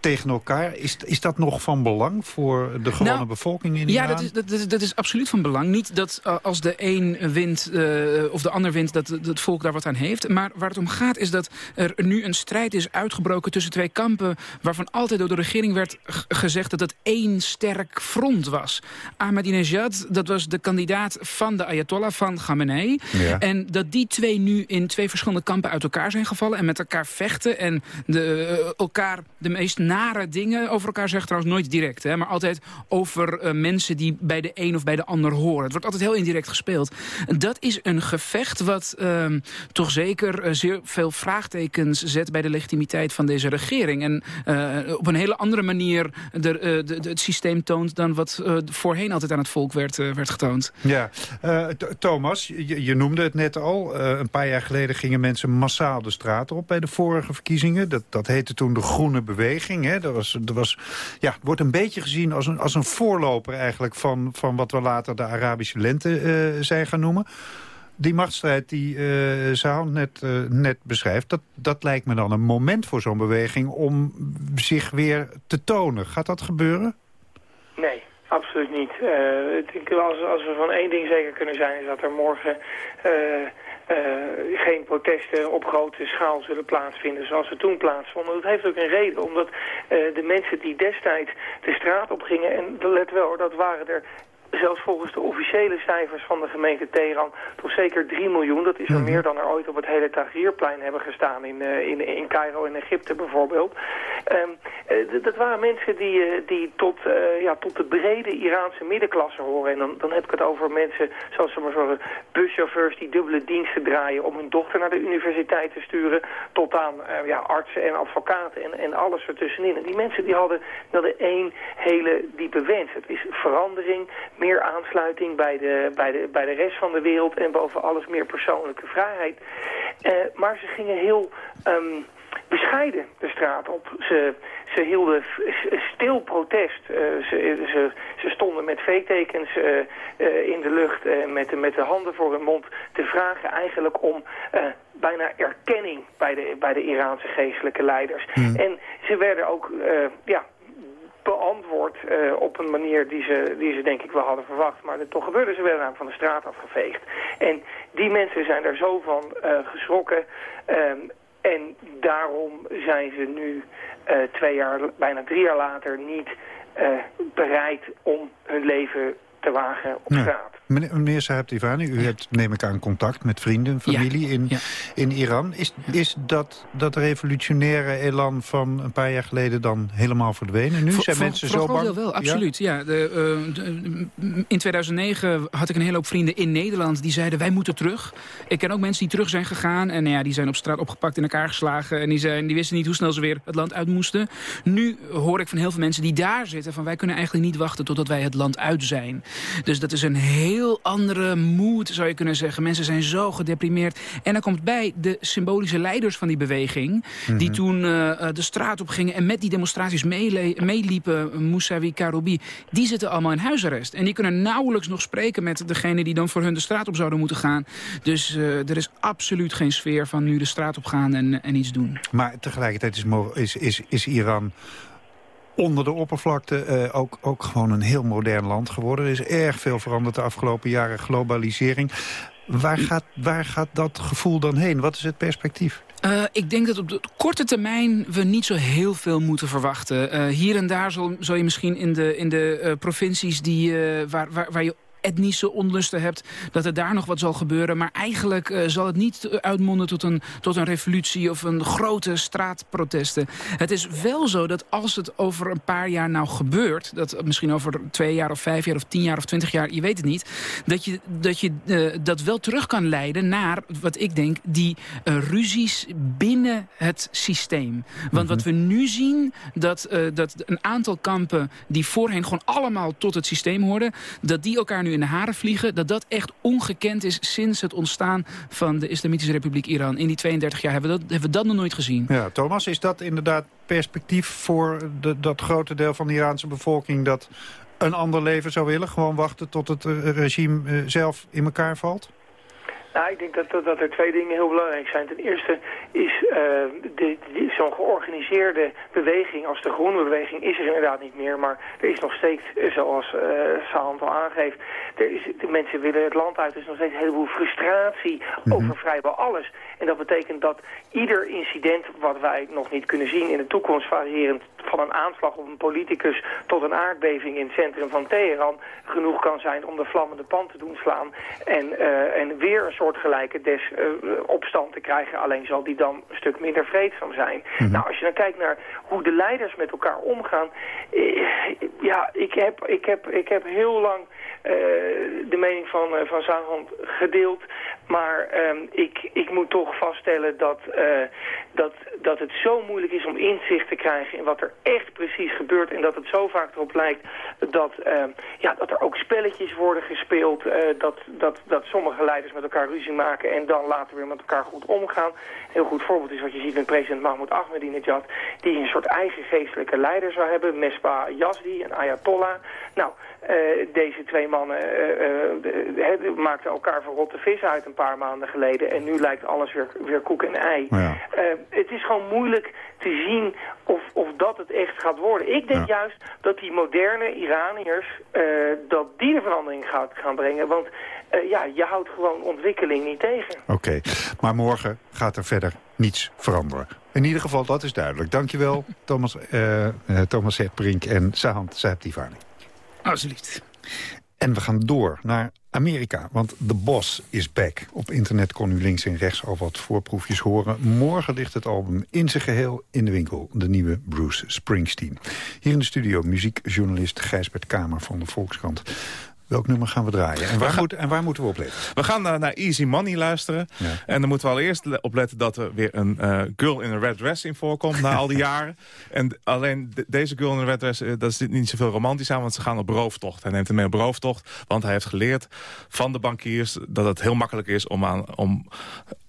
Speaker 3: tegen elkaar. Is, is dat nog van belang voor de gewone
Speaker 22: nou,
Speaker 3: bevolking in Iran?
Speaker 22: Ja, dat is, dat, dat is absoluut van belang. Niet dat uh, als de een wint uh, of de ander wint... dat het volk daar wat aan heeft. Maar waar het om gaat is dat er nu een strijd is uitgebroken... tussen twee kampen waarvan altijd door de regering werd gezegd... dat het één sterk front was. Ahmadinejad, dat was de kandidaat van de Ayatollah van Khamenei. Ja. En dat die twee nu in twee verschillende kampen uit elkaar zijn gevallen... en met elkaar vechten en de, uh, elkaar de meest nare dingen over elkaar zeggen. Trouwens nooit direct, hè, maar altijd over uh, mensen die bij de een of bij de ander horen. Het wordt altijd heel indirect gespeeld. Dat is een gevecht wat uh, toch zeker uh, zeer veel vraagtekens zet... bij de legitimiteit van deze regering. En op een hele andere manier de, de, het systeem toont... dan wat voorheen altijd aan het volk werd, werd getoond.
Speaker 3: Ja, Thomas, je, je, noemde het net al. een paar jaar geleden gingen mensen massaal de straat op... bij de vorige verkiezingen. Dat, dat heette toen de Groene Beweging. Hè. Dat was, was, ja, wordt een beetje gezien als een, als een voorloper eigenlijk... van, van wat we later de Arabische lente uh, zijn gaan noemen. Die machtsstrijd die uh, net, uh, net beschrijft... Dat, dat lijkt me dan een moment voor zo'n beweging... om zich weer te tonen. Gaat dat gebeuren?
Speaker 21: Nee. Absoluut niet. Als, als we van één ding zeker kunnen zijn... is dat er morgen geen protesten op grote schaal zullen plaatsvinden zoals ze toen plaatsvonden. Dat heeft ook een reden, omdat uh, de mensen die destijds de straat op gingen, en let wel, dat waren er zelfs volgens de officiële cijfers van de gemeente Teheran toch zeker 3 miljoen. Dat is er meer dan er ooit op het hele Tahrirplein hebben gestaan in, uh, in, in Cairo en Egypte bijvoorbeeld. Um, uh, dat waren mensen die, uh, die tot, ja, tot de brede Iraanse middenklasse horen. En dan, dan heb ik het over mensen zoals ze maar zeggen, buschauffeurs die dubbele diensten draaien om hun dochter naar de universiteit te sturen. Tot aan ja, artsen en advocaten en, en alles ertussenin. En die mensen die hadden, die hadden één hele diepe wens. Het is verandering, meer aansluiting bij de, bij, de, bij de rest van de wereld en boven alles meer persoonlijke vrijheid. Uh, maar ze gingen heel um, bescheiden de straat op. Ze, ze hielden stil protest. Uh, ze, ze, ze, stonden met veetekens uh, uh, in de lucht met, met de handen voor hun mond te vragen eigenlijk om bijna erkenning bij de, bij de Iraanse geestelijke leiders. Mm. En ze werden ook ja, beantwoord uh, op een manier die ze, die ze denk ik wel hadden verwacht. Maar toch gebeurde, ze werden namelijk van de straat afgeveegd. En die mensen zijn er zo van uh, geschrokken. Um, en daarom zijn ze nu uh, twee jaar, bijna drie jaar later niet bereid om hun leven te wagen op straat.
Speaker 3: Meneer, meneer Saeb Ivani, u hebt, neem ik aan, contact met vrienden, familie in, in Iran. Is, is dat, dat revolutionaire elan van een paar jaar geleden dan helemaal verdwenen? Nu zijn mensen zo bang?
Speaker 22: wel,
Speaker 3: Ja?
Speaker 22: absoluut. Ja? de, eh, de- in 2009 had ik een hele hoop vrienden in Nederland die zeiden wij moeten terug. Ik ken ook mensen die terug zijn gegaan en nou ja, die zijn op straat opgepakt, in elkaar geslagen en die, zijn, die wisten niet hoe snel ze weer het land uit moesten. Nu hoor ik van heel veel mensen die daar zitten van wij kunnen eigenlijk niet wachten totdat wij het land uit zijn. Dus dat is een heel andere mood zou je kunnen zeggen. Mensen zijn zo gedeprimeerd. En dan komt bij de symbolische leiders van die beweging die
Speaker 23: Mhm.
Speaker 22: toen eh, eh, de straat op gingen en met die demonstraties meeliepen, Moussavi Karoubi, die zitten allemaal in huisarrest. En die kunnen nauwelijks nog spreken met degene die dan voor hun de straat op zouden moeten gaan. Dus eh, er is absoluut geen sfeer van nu de straat op gaan en, en iets doen.
Speaker 3: Maar tegelijkertijd is, is, is, is Iran onder de oppervlakte eh, ook, ook gewoon een heel modern land geworden. Er is erg veel veranderd de afgelopen jaren. Globalisering. Waar gaat, waar gaat dat gevoel dan heen? Wat is het perspectief?
Speaker 22: Eh, ik denk dat op de korte termijn we niet zo heel veel moeten verwachten. Eh, hier en daar zal, je misschien in de, in de provincies die, waar, waar, waar je etnische onlusten hebt, dat er daar nog wat zal gebeuren. Maar eigenlijk eh, zal het niet uitmonden tot een, tot een revolutie of een grote straatprotesten. Het is wel zo dat als het over een paar jaar nou gebeurt, dat misschien over twee jaar of vijf jaar of tien jaar of twintig jaar, je weet het niet, dat je dat, je, eh, dat wel terug kan leiden naar, wat ik denk, die eh, ruzies binnen het systeem. Want wat we nu zien, dat, dat een aantal kampen die voorheen gewoon allemaal tot het systeem hoorden, dat die elkaar nu in de haren vliegen, dat dat echt ongekend is sinds het ontstaan van de Islamitische Republiek Iran. In die 32 jaar hebben we dat, hebben we dat nog nooit gezien.
Speaker 3: Ja, Thomas, is dat inderdaad perspectief voor de, dat grote deel van de Iraanse bevolking... dat een ander leven zou willen? Gewoon wachten tot het eh, regime eh, zelf in elkaar valt?
Speaker 21: Nou, ik denk dat, dat, dat er twee dingen heel belangrijk zijn. Ten eerste is eh, zo'n georganiseerde beweging als de groene beweging is er inderdaad niet meer. Maar er is nog steeds, eh, zoals eh Sahand al aangeeft, er is, de mensen willen het land uit. Er is nog steeds een heleboel frustratie over vrijwel alles. En dat betekent dat ieder incident wat wij nog niet kunnen zien in de toekomst, variërend van een aanslag op een politicus tot een aardbeving in het centrum van Teheran, genoeg kan zijn om de vlammende pan te doen slaan en, en weer een soortgelijke des, eh, opstand te krijgen. Alleen zal die dan een stuk minder vreedzaam zijn. Nou, als je dan kijkt naar hoe de leiders met elkaar omgaan, eh, ja, ik heb, ik heb, ik heb heel lang de mening van, eh, van gedeeld. Maar ehm, ik, ik moet toch vaststellen dat, eh, dat, dat het zo moeilijk is om inzicht te krijgen in wat er echt precies gebeurt. En dat het zo vaak erop lijkt dat, ehm, ja, dat er ook spelletjes worden gespeeld. eh, dat, dat, dat sommige leiders met elkaar ruzie maken en dan later weer met elkaar goed omgaan. Een heel goed voorbeeld is wat je ziet met president Mahmoud Ahmadinejad. Die een soort eigen geestelijke leider zou hebben. Mesbah Yazdi, een ayatollah. Nou, eh, deze twee mannen eh, eh, maakten elkaar voor rotte vis uit een paar maanden geleden. En nu lijkt alles weer, weer koek en ei. Het is gewoon moeilijk te zien of, of dat het echt gaat worden. Ik denk juist dat die moderne Iraniërs, dat die de verandering gaat gaan brengen. Want ja, je houdt gewoon ontwikkeling niet tegen.
Speaker 3: Oké, maar morgen gaat er verder niets veranderen. In ieder geval, dat is duidelijk. Dankjewel, Thomas, Thomas Hekbrink en Sahand Saiptivani.
Speaker 22: Alsjeblieft.
Speaker 3: En we gaan door naar Amerika, want The Boss is back. Op internet kon u links en rechts al wat voorproefjes horen. Morgen ligt het album in zijn geheel in de winkel. De nieuwe Bruce Springsteen. Hier in de studio muziekjournalist Gijsbert Kamer van de Volkskrant. Welk nummer gaan we draaien? En waar, moet, en waar moeten we op letten?
Speaker 23: We gaan naar, naar Easy Money luisteren. En dan moeten we allereerst le- opletten dat er weer een eh, girl in een red dress in voorkomt na al die jaren. En alleen de- deze girl in een red dress, eh, dat is niet zoveel romantisch aan, want ze gaan op rooftocht. Hij neemt hem mee op rooftocht, want hij heeft geleerd van de bankiers dat het heel makkelijk is om aan, om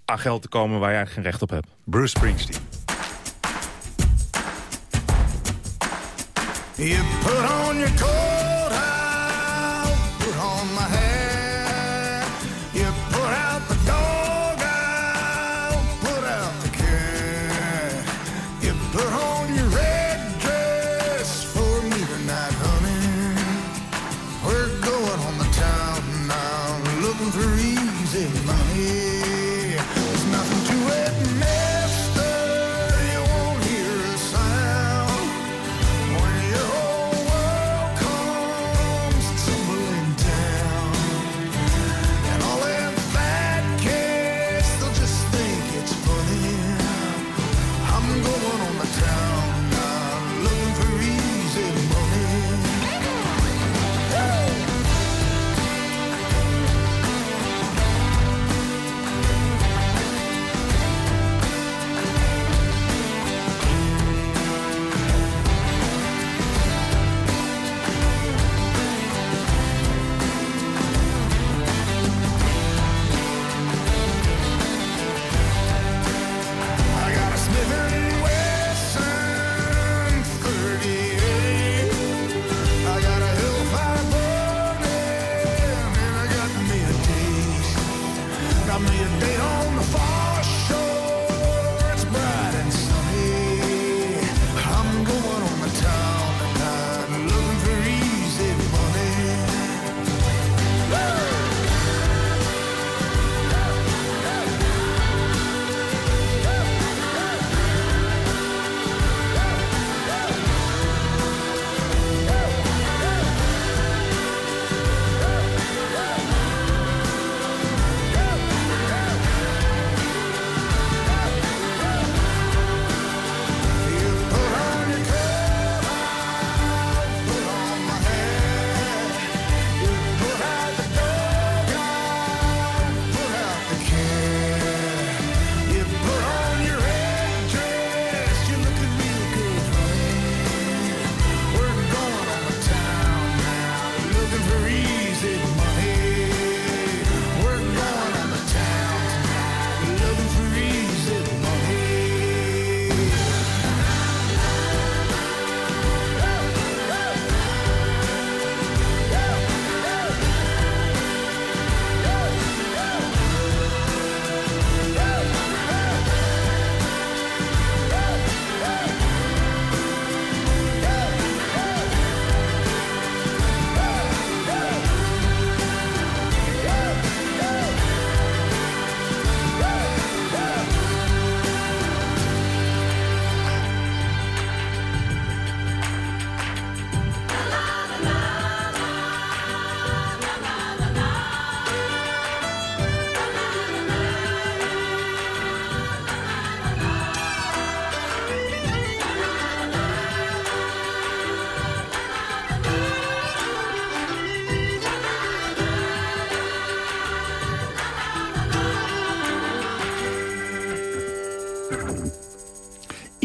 Speaker 23: aan geld te komen waar jij geen recht op hebt.
Speaker 3: Bruce Springsteen.
Speaker 24: You put on your coat,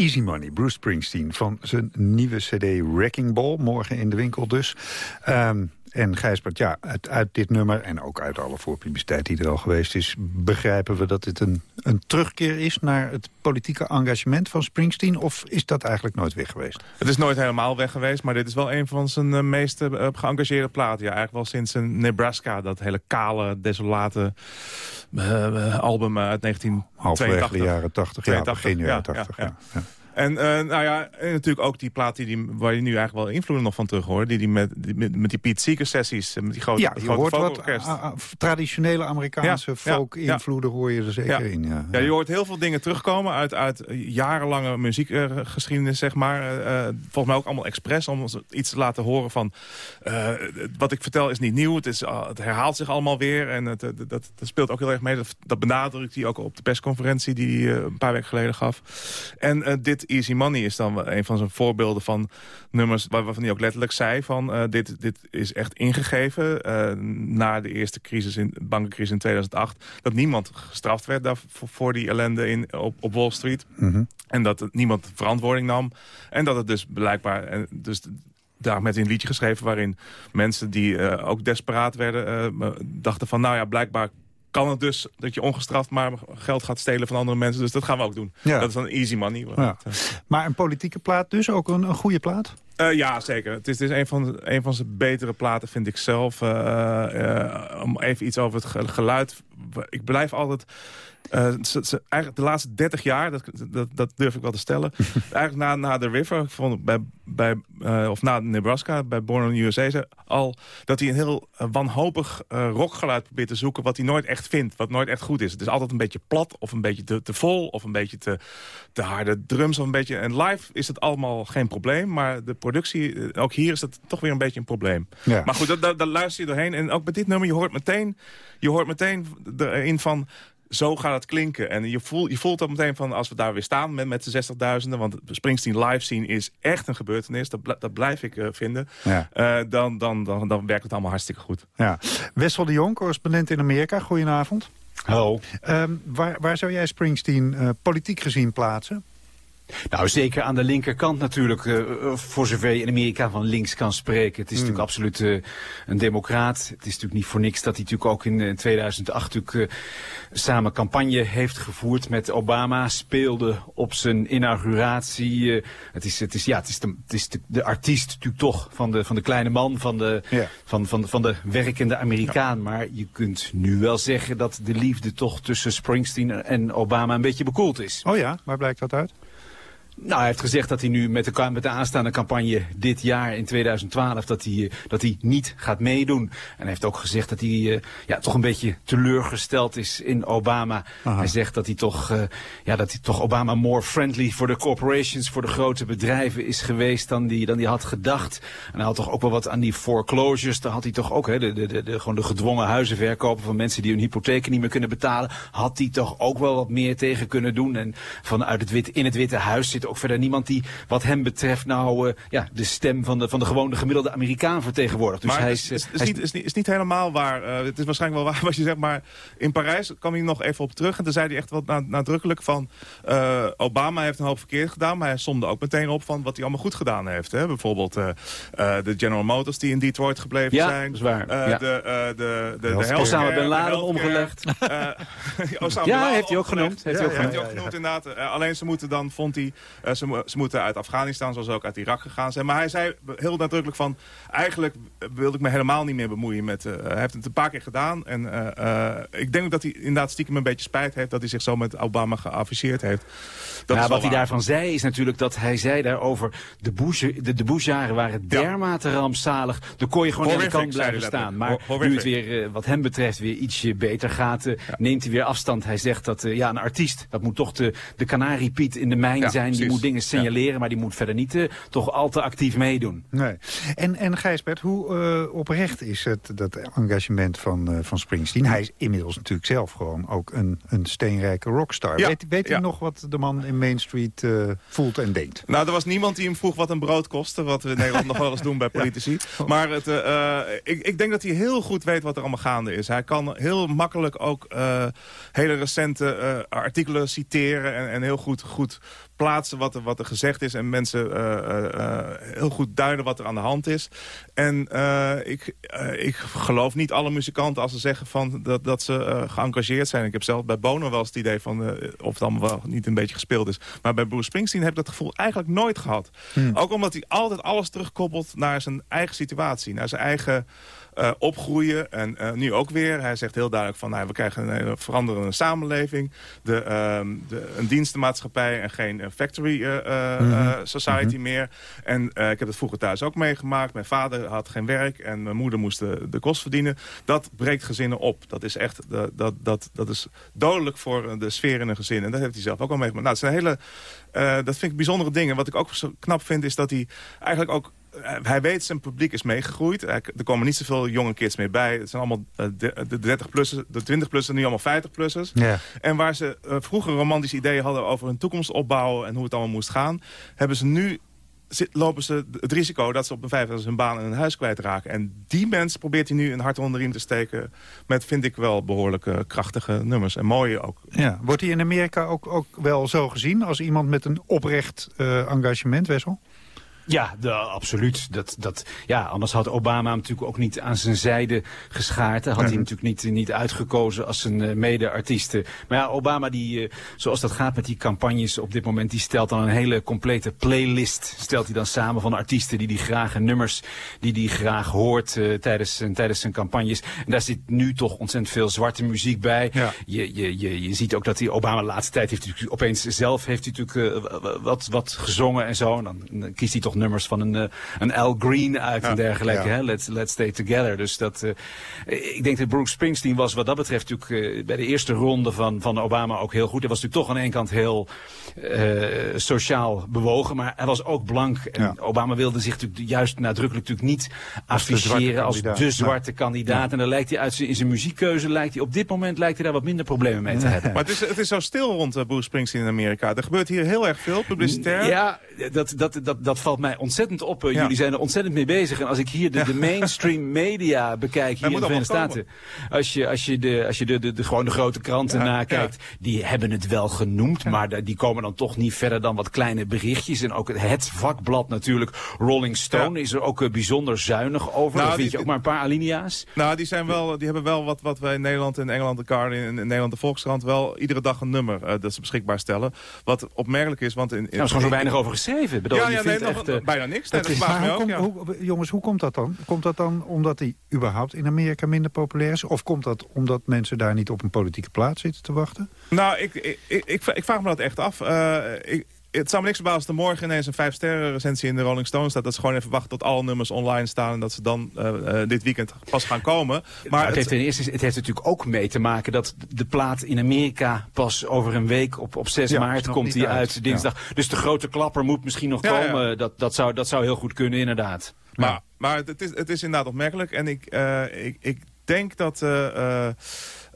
Speaker 24: Easy Money,
Speaker 3: Bruce Springsteen, van zijn nieuwe cd Wrecking Ball. Morgen in de winkel dus. Ehm, en Gijsbert, ja, uit, uit dit nummer en ook uit alle voorpubliciteit die er al geweest is... begrijpen we dat dit een, een terugkeer is naar het politieke engagement van Springsteen... of is dat eigenlijk nooit weg geweest?
Speaker 23: Het is nooit helemaal weg geweest, maar dit is wel een van zijn uh, meest uh, geëngageerde platen. Ja, eigenlijk wel sinds zijn Nebraska, dat hele kale, desolate uh, album uit 1982.
Speaker 3: Halfweg de jaren 80, 82, ja, begin jaren 80.
Speaker 23: Ja, ja. ja. En uh, nou ja, en natuurlijk ook die plaat die, die, waar je nu eigenlijk wel invloeden nog van terug hoort. Die, die, met, die met, die Pete Seeger sessies, met die grote
Speaker 3: Ja, je
Speaker 23: grote
Speaker 3: hoort wat traditionele Amerikaanse
Speaker 23: Ja, ja,
Speaker 3: folk-invloeden hoor je er zeker in. Ja.
Speaker 23: Ja, je hoort heel veel dingen terugkomen uit, uit jarenlange muziekgeschiedenis, zeg maar. Uh, volgens mij ook allemaal expres, om iets te laten horen van... Uh, wat ik vertel is niet nieuw, het, is, het herhaalt zich allemaal weer. En het, dat, dat, speelt ook heel erg mee. Dat, dat benadrukt hij ook op de persconferentie die hij een paar weken geleden gaf. En dit Easy Money is dan een van zijn voorbeelden van nummers... waarvan hij ook letterlijk zei van dit, dit is echt ingegeven... na de eerste crisis in, bankencrisis in 2008... dat niemand gestraft werd daarvoor, voor die ellende in, op, op Wall Street.
Speaker 3: Mm -hmm.
Speaker 23: En dat niemand verantwoording nam. En dat het dus blijkbaar... En dus daar met een liedje geschreven waarin mensen die uh, ook desperaat werden... Uh, dachten van nou ja, blijkbaar kan het dus dat je ongestraft maar geld gaat stelen van andere mensen. Dus dat gaan we ook doen.
Speaker 3: Ja.
Speaker 23: Dat is dan easy money.
Speaker 3: Ja. Maar een politieke plaat dus, ook een, een goede plaat?
Speaker 23: Uh, ja, zeker. Het is, het is een, van, een van zijn betere platen, vind ik zelf. Uh, om even iets over het geluid. Ik blijf altijd... Uh, ze, ze, eigenlijk de laatste 30 jaar, dat, dat, dat durf ik wel te stellen. eigenlijk na, na The River, vond bij, bij, uh, of na Nebraska, bij Born in the USA, al dat hij een heel uh, wanhopig rockgeluid probeert te zoeken... wat hij nooit echt vindt, wat nooit echt goed is. Het is altijd een beetje plat, of een beetje te, te vol, of een beetje te, te harde drums. Of een beetje, en live is het allemaal geen probleem, maar de productie, ook hier is het toch weer een beetje een probleem.
Speaker 3: Ja.
Speaker 23: Maar goed, daar luister je doorheen. En ook met dit nummer, je hoort meteen, je hoort meteen erin van zo gaat het klinken. En je voelt, je voelt dat meteen van als we daar weer staan met, met de 60.000... want Springsteen live zien is echt een gebeurtenis. Dat, dat blijf ik uh, vinden.
Speaker 3: Ja.
Speaker 23: Uh, dan, dan, dan, dan werkt het allemaal hartstikke goed.
Speaker 3: Ja. Wessel de Jong, correspondent in Amerika. Goedenavond.
Speaker 25: Hallo.
Speaker 3: Um, waar, waar zou jij Springsteen uh, politiek gezien plaatsen?
Speaker 25: Nou, zeker aan de linkerkant natuurlijk, uh, voor zover je in Amerika van links kan spreken. Het is mm. natuurlijk absoluut uh, een democraat. Het is natuurlijk niet voor niks dat hij natuurlijk ook in uh, 2008 natuurlijk, samen campagne heeft gevoerd met Obama. Speelde op zijn inauguratie. het, is, het, is, ja, het is, de, het is de, de, artiest natuurlijk toch van de, van de kleine man, van de, van, van, van de werkende Amerikaan. Ja. Maar je kunt nu wel zeggen dat de liefde toch tussen Springsteen en Obama een beetje bekoeld is.
Speaker 3: Oh ja, waar blijkt dat uit?
Speaker 25: Nou, hij heeft gezegd dat hij nu met de, met de aanstaande campagne dit jaar in 2012... dat hij, dat hij niet gaat meedoen. En hij heeft ook gezegd dat hij uh, ja, toch een beetje teleurgesteld is in Obama.
Speaker 3: Aha.
Speaker 25: Hij zegt dat hij toch, uh, ja, dat hij toch Obama more friendly voor de corporations... voor de grote bedrijven is geweest dan die, dan die had gedacht. En hij had toch ook wel wat aan die foreclosures. Daar had hij toch ook hè, de, de, de, de, gewoon de gedwongen huizenverkopen... van mensen die hun hypotheken niet meer kunnen betalen... had hij toch ook wel wat meer tegen kunnen doen. En vanuit het wit, in het Witte Huis zit ook verder niemand die wat hem betreft nou uh, ja, de stem van de, van de gewone gemiddelde Amerikaan vertegenwoordigt. Dus
Speaker 23: maar
Speaker 25: hij
Speaker 23: is,
Speaker 25: is,
Speaker 23: is, is, niet, is, niet, is niet helemaal waar. Uh, het is waarschijnlijk wel waar wat je zegt, maar in Parijs kwam hij nog even op terug. En toen zei hij echt wat nadrukkelijk van... Uh, Obama heeft een hoop verkeerd gedaan, maar hij somde ook meteen op van wat hij allemaal goed gedaan heeft. Hè? Bijvoorbeeld de General Motors die in Detroit gebleven
Speaker 25: ja,
Speaker 23: zijn.
Speaker 25: Dat is waar. Ja.
Speaker 23: De, de, de, de, de
Speaker 25: Osama Bin Laden omgelegd. Ja, heeft hij ook genoemd. Heeft hij ook
Speaker 23: genoemd, ja, genoemd inderdaad. alleen ze moeten dan, vond hij, ze, ze moeten uit Afghanistan, zoals ook uit Irak gegaan zijn. Maar hij zei heel nadrukkelijk van... eigenlijk wilde ik me helemaal niet meer bemoeien met... Uh, hij heeft het een paar keer gedaan. En uh, uh, ik denk dat hij inderdaad stiekem een beetje spijt heeft... dat hij zich zo met Obama geafficheerd heeft. Dat
Speaker 25: ja, wat hij daarvan zei is natuurlijk dat hij zei daarover... de Bush-jaren de, de Bush waren dermate rampzalig. Dan kon je gewoon aan de kant blijven staan. Maar nu het weer, wat hem betreft, weer ietsje beter gaat... Ja. neemt hij weer afstand. Hij zegt dat ja, een artiest, dat moet toch de, de kanariepiet in de mijn
Speaker 23: ja,
Speaker 25: zijn. Die moet dingen signaleren, ja. maar die moet verder niet uh, toch al te actief meedoen.
Speaker 3: Nee. En, en Gijsbert, hoe uh, oprecht is het, dat engagement van, uh, van Springsteen? Hij is inmiddels natuurlijk zelf gewoon ook een, een steenrijke rockstar.
Speaker 23: Ja.
Speaker 3: Weet, weet
Speaker 23: ja.
Speaker 3: u nog wat de man in Main Street voelt en denkt?
Speaker 23: Nou, er was niemand die hem vroeg wat een brood kostte. Wat we in Nederland nog wel eens doen bij politici. Ja. Maar het, ik, ik, denk dat hij heel goed weet wat er allemaal gaande is. Hij kan heel makkelijk ook hele recente artikelen citeren en, en heel goed, goed plaatsen wat er, wat er gezegd is... en mensen eh, eh, eh, heel goed duiden wat er aan de hand is. En ik, ik geloof niet alle muzikanten als ze zeggen van dat, dat ze geëngageerd zijn. Ik heb zelf bij Bono wel eens het idee van of het allemaal wel niet een beetje gespeeld is. Maar bij Bruce Springsteen heb ik dat gevoel eigenlijk nooit gehad. Ook omdat hij altijd alles terugkoppelt naar zijn eigen situatie. Naar zijn eigen eh, opgroeien. En eh, nu ook weer. Hij zegt heel duidelijk van nou, we krijgen een veranderende samenleving. De, ehm, de, een dienstenmaatschappij en geen eh, factory
Speaker 20: Mhm.
Speaker 23: eh, society
Speaker 20: Mhm.
Speaker 23: meer. En ik heb het vroeger thuis ook meegemaakt. Mijn vader had geen werk en mijn moeder moest de, de kost verdienen. Dat breekt gezinnen op. Dat is echt dat, dat, dat, is dodelijk voor de sfeer in een gezin. En dat heeft hij zelf ook al meegemaakt. Nou, het zijn hele, dat vind ik bijzondere dingen. Wat ik ook zo knap vind is dat hij eigenlijk ook hij weet zijn publiek is meegegroeid. Er komen niet zoveel jonge kids meer bij. Het zijn allemaal eh, de, de 30-plussers, de 20-plussers, nu allemaal 50-plussers.
Speaker 3: Ja.
Speaker 23: En waar ze eh, vroeger romantische ideeën hadden over hun toekomst opbouwen... en hoe het allemaal moest gaan... hebben ze nu zit- lopen ze het risico dat ze op een vijfde hun baan en hun huis kwijtraken. En die mensen probeert hij nu een hart onder de riem te steken... met, vind ik wel, behoorlijk eh, krachtige nummers. En mooie ook.
Speaker 3: Ja. Wordt hij in Amerika ook, ook wel zo gezien als iemand met een oprecht eh, engagement, Wessel?
Speaker 25: Ja, de, absoluut. Dat, dat, ja, anders had Obama hem natuurlijk ook niet aan zijn zijde geschaard. Had hij
Speaker 3: Mhm.
Speaker 25: natuurlijk niet, niet uitgekozen als zijn eh, mede-artiesten. Maar ja, Obama, die, eh, zoals dat gaat met die campagnes op dit moment... die stelt dan een hele complete playlist. Stelt hij dan samen van artiesten die hij graag... en nummers die hij graag hoort eh, tijdens, zijn- tijdens zijn campagnes. En daar zit nu toch ontzettend veel zwarte muziek bij. Je, je, je, je ziet ook dat hij Obama de laatste tijd heeft opeens zelf heeft hij natuurlijk wat, wat gezongen en zo. En dan, dan kiest hij toch nummers van een, eh, een Al Green uit en dergelijke.
Speaker 20: ja.
Speaker 25: Hè? Let's, let's Stay Together. Dus dat, eh, ik denk dat Bruce Springsteen was wat dat betreft natuurlijk eh, bij de eerste ronde van, van Obama ook heel goed. Hij was natuurlijk toch aan één kant heel eh, sociaal bewogen, maar hij was ook blank. En Obama wilde zich natuurlijk juist nadrukkelijk natuurlijk niet
Speaker 3: Als de zwarte
Speaker 25: afficheren als de zwarte kandidaat. En dan lijkt hij uit zijn, in zijn muziekkeuze, lijkt hij op dit moment lijkt hij daar wat minder problemen mee te hebben.
Speaker 23: Maar het is, het is zo stil rond eh, Bruce Springsteen in Amerika. Er gebeurt hier heel erg veel, publicitair.
Speaker 25: Ja, dat, dat, dat, dat valt mij ontzettend op. Eh,
Speaker 23: Ja.
Speaker 25: Jullie zijn er ontzettend mee bezig. En als ik hier de, de mainstream media bekijk hier in de Verenigde Staten. Als je, als je, de, als je de, de, de, gewoon de grote kranten
Speaker 23: Ja,
Speaker 25: nakijkt. Die hebben het wel genoemd. Maar die komen dan toch niet verder dan wat kleine berichtjes. En ook het, het vakblad natuurlijk. Rolling Stone is er ook eh, bijzonder zuinig over.
Speaker 23: Nou,
Speaker 25: Dan vind
Speaker 23: die-
Speaker 25: je ook maar een paar alinea's.
Speaker 23: Nou, die, zijn wel, die hebben wel wat, wat wij in Nederland en Engeland de Guardian en in Nederland de Volkskrant wel iedere dag een nummer eh, dat ze beschikbaar stellen. Wat opmerkelijk is, want in... in
Speaker 25: er is gewoon zo weinig over geschreven. Bedoel,
Speaker 23: ja,
Speaker 25: je
Speaker 23: ja,
Speaker 25: vindt
Speaker 23: nee, nog,
Speaker 25: echt, eh,
Speaker 23: bijna niks. Nee,
Speaker 25: dat is-
Speaker 3: Maar hoe
Speaker 23: ook, ja.
Speaker 3: hoe- jongens, hoe komt dat dan? Komt dat dan omdat hij überhaupt in Amerika minder populair is? Of komt dat omdat mensen daar niet op een politieke plaats zitten te wachten?
Speaker 23: Nou, ik, ik, ik, ik, vraag me dat echt af. Eh, ik, het zou me niks verbazen als er morgen ineens een vijf sterren recensie in de Rolling Stone staat. Dat ze gewoon even wachten tot alle nummers online staan. En dat ze dan eh, eh, dit weekend pas gaan komen. Maar
Speaker 25: het, heeft ten eerste, het heeft natuurlijk ook mee te maken dat de plaat in Amerika pas over een week op, op 6
Speaker 23: Ja,
Speaker 25: maart komt die
Speaker 23: uit.
Speaker 25: uit, dinsdag. Dus de grote klapper moet misschien nog
Speaker 23: Ja,
Speaker 25: komen. Dat, dat, zou, dat zou heel goed kunnen, inderdaad.
Speaker 23: Maar, maar het, is, het is inderdaad opmerkelijk. En ik, ik, ik denk dat...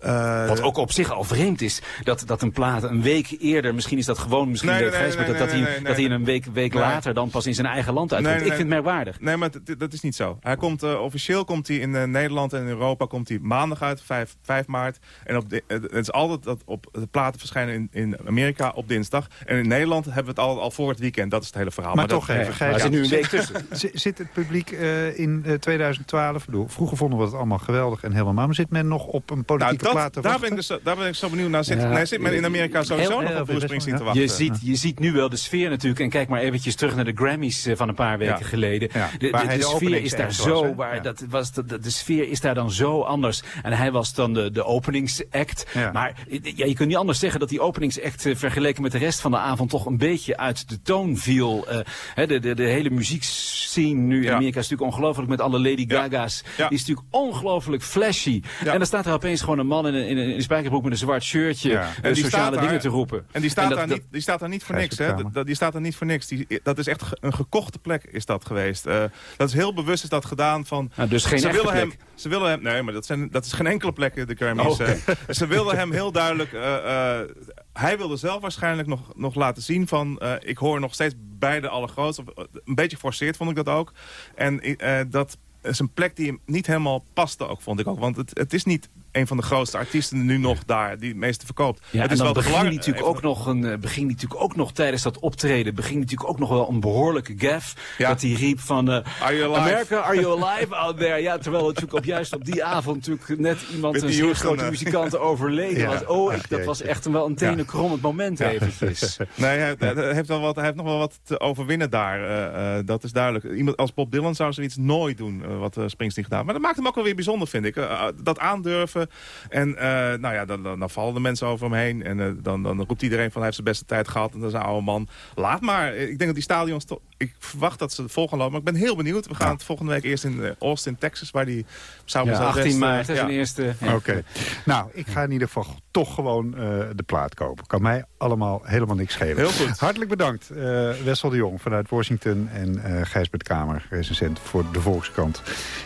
Speaker 23: eh,
Speaker 25: Wat ook op zich al vreemd is, dat, dat een plaat een week eerder, misschien is dat gewoon, misschien
Speaker 23: Nee,
Speaker 25: Gijs,
Speaker 23: nee,
Speaker 25: dat, dat, hij,
Speaker 23: nee,
Speaker 25: dat hij een week, week
Speaker 23: Nee.
Speaker 25: later dan pas in zijn eigen land uitkomt.
Speaker 23: Nee,
Speaker 25: Ik vind het merkwaardig.
Speaker 23: Nee, maar dat is niet zo. Hij komt, eh, officieel komt hij in eh, Nederland en in Europa komt hij maandag uit, 5, 5 maart. En op de, het is altijd dat op de platen verschijnen in, in Amerika op dinsdag. En in Nederland hebben we het al, al voor het weekend. Dat is het hele verhaal.
Speaker 3: Maar, toch even,
Speaker 23: ja,
Speaker 3: Gijs,
Speaker 23: er zit nu een
Speaker 3: zit-
Speaker 23: week tussen.
Speaker 3: Zit, het publiek eh, in eh, 2012... Ik bedoel, vroeger vonden we het allemaal geweldig en helemaal... maar zit men nog op een
Speaker 23: Nou,
Speaker 3: politieke
Speaker 23: dat, daar,
Speaker 3: wachten?
Speaker 23: ben ik dus, zo- daar ben ik zo benieuwd naar. Zit,
Speaker 25: Ja.
Speaker 23: nee, zit men in Amerika sowieso
Speaker 25: Heel-
Speaker 23: nog op Bruce
Speaker 25: veel
Speaker 23: Springsteen te wachten?
Speaker 25: Je ziet, je ziet nu wel de sfeer natuurlijk. En kijk maar eventjes terug naar de Grammys eh, van een paar weken
Speaker 23: Ja.
Speaker 25: geleden.
Speaker 23: Ja.
Speaker 25: De,
Speaker 23: Waar
Speaker 25: de,
Speaker 23: hij
Speaker 25: de
Speaker 23: de
Speaker 25: sfeer is daar
Speaker 23: was,
Speaker 25: zo... waar,
Speaker 23: Ja.
Speaker 25: dat was, de, de, de sfeer is daar dan zo anders. En hij was dan de, de openingsact.
Speaker 3: Ja.
Speaker 25: Maar ja, je kunt niet anders zeggen dat die openingsact... eh, vergeleken met de rest van de avond toch een beetje uit de toon viel. Eh, hè, de, de, de hele muziekscene nu in
Speaker 23: Ja.
Speaker 25: Amerika is natuurlijk ongelooflijk met alle Lady Gaga's.
Speaker 23: Ja.
Speaker 25: Die is natuurlijk ongelooflijk flashy.
Speaker 23: Ja.
Speaker 25: En dan staat er opeens gewoon een man in een, in een, in een spijkerbroek met een zwart shirtje...
Speaker 23: Ja. En die
Speaker 25: sociale dingen
Speaker 23: daar-
Speaker 25: te roepen.
Speaker 23: En die staat,
Speaker 25: dat-
Speaker 23: daar,
Speaker 25: dat-
Speaker 23: niet, die staat daar niet voor niks. Hè? Dat, die staat daar niet voor niks. Die, dat is echt een gekochte plek is dat geweest. Eh, dat is heel bewust is dat gedaan van...
Speaker 25: Nou, dus geen
Speaker 23: ze willen hem. Ze willen hem... Nee, maar dat, zijn, dat is geen enkele plek, de Grammys.
Speaker 25: Oh.
Speaker 23: eh. ze wilden hem heel duidelijk... eh, eh, hij wilde zelf waarschijnlijk nog, nog laten zien van... eh, ik hoor nog steeds bij de allergrootste. Of, Een beetje geforceerd vond ik dat ook. En eh, dat is een plek die hem niet helemaal paste ook, vond ik ook. Want het, het is niet een van de grootste artiesten nu nog daar, die het meeste verkoopt.
Speaker 25: Ja,
Speaker 23: het
Speaker 25: en
Speaker 23: is
Speaker 25: dan
Speaker 23: wel
Speaker 25: beging natuurlijk ook nog een, eh, beging hij natuurlijk ook nog tijdens dat optreden, beging hij natuurlijk ook nog wel een behoorlijke gaf. Dat hij riep van, eh,
Speaker 23: Are you alive?
Speaker 25: America, are you alive out there? Ja, terwijl natuurlijk op, juist op die avond natuurlijk net iemand, een zeer grote
Speaker 23: eh.
Speaker 25: muzikant overleden
Speaker 23: Ja,
Speaker 25: was. Oh, ik, dat was echt een, wel een tenenkrommend moment eventjes.
Speaker 23: Nee, hij, hij heeft wel wat, hij heeft nog wel wat te overwinnen daar. dat is duidelijk. Iemand als Bob Dylan zou zoiets nooit doen, wat Springsteen gedaan. Maar dat maakt hem ook wel weer bijzonder, vind ik. Dat aandurven. En eh, nou ja, dan, dan, dan vallen de mensen over hem heen. En eh, dan, dan roept iedereen van hij heeft zijn beste tijd gehad. En dat is een oude man. Laat maar. Ik denk dat die stadions... toch- Ik verwacht dat ze vol gaan lopen. Maar ik ben heel benieuwd. We gaan het volgende week eerst in eh, Austin, Texas. Waar die zou
Speaker 25: Ja, 18 maart is
Speaker 23: ja.
Speaker 25: een eerste. ja.
Speaker 3: Oké. Nou, ik ga in ieder geval toch gewoon eh, de plaat kopen. Kan mij allemaal helemaal niks schelen.
Speaker 23: Heel goed.
Speaker 3: Hartelijk bedankt, eh, Wessel de Jong vanuit Washington... en eh Gijsbert Kamer, recensent voor de Volkskrant...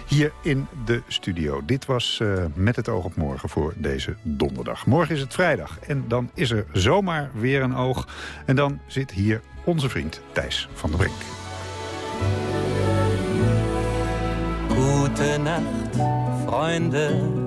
Speaker 3: hier in de studio. Dit was eh, Met het oog op morgen voor deze donderdag. Morgen is het vrijdag en dan is er zomaar weer een oog. En dan zit hier onze vriend Thijs van der Brink.
Speaker 26: Gute Nacht, Freunde.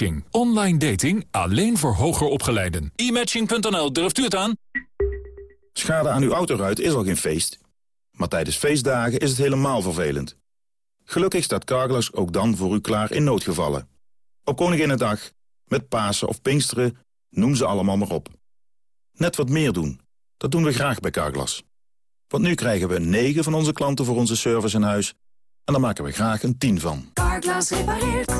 Speaker 27: E-matching. Online dating alleen voor hoger opgeleiden. E-matching.nl, durft u het aan?
Speaker 28: Schade aan uw autoruit is al geen feest. Maar tijdens feestdagen is het helemaal vervelend. Gelukkig staat Carglass ook dan voor u klaar in noodgevallen. Op Koninginnedag, met Pasen of Pinksteren, noem ze allemaal maar op. Net wat meer doen. Dat doen we graag bij Carglass. Want nu krijgen we 9 van onze klanten voor onze service in huis... en daar maken we graag een 10 van.
Speaker 29: Carglass repareert.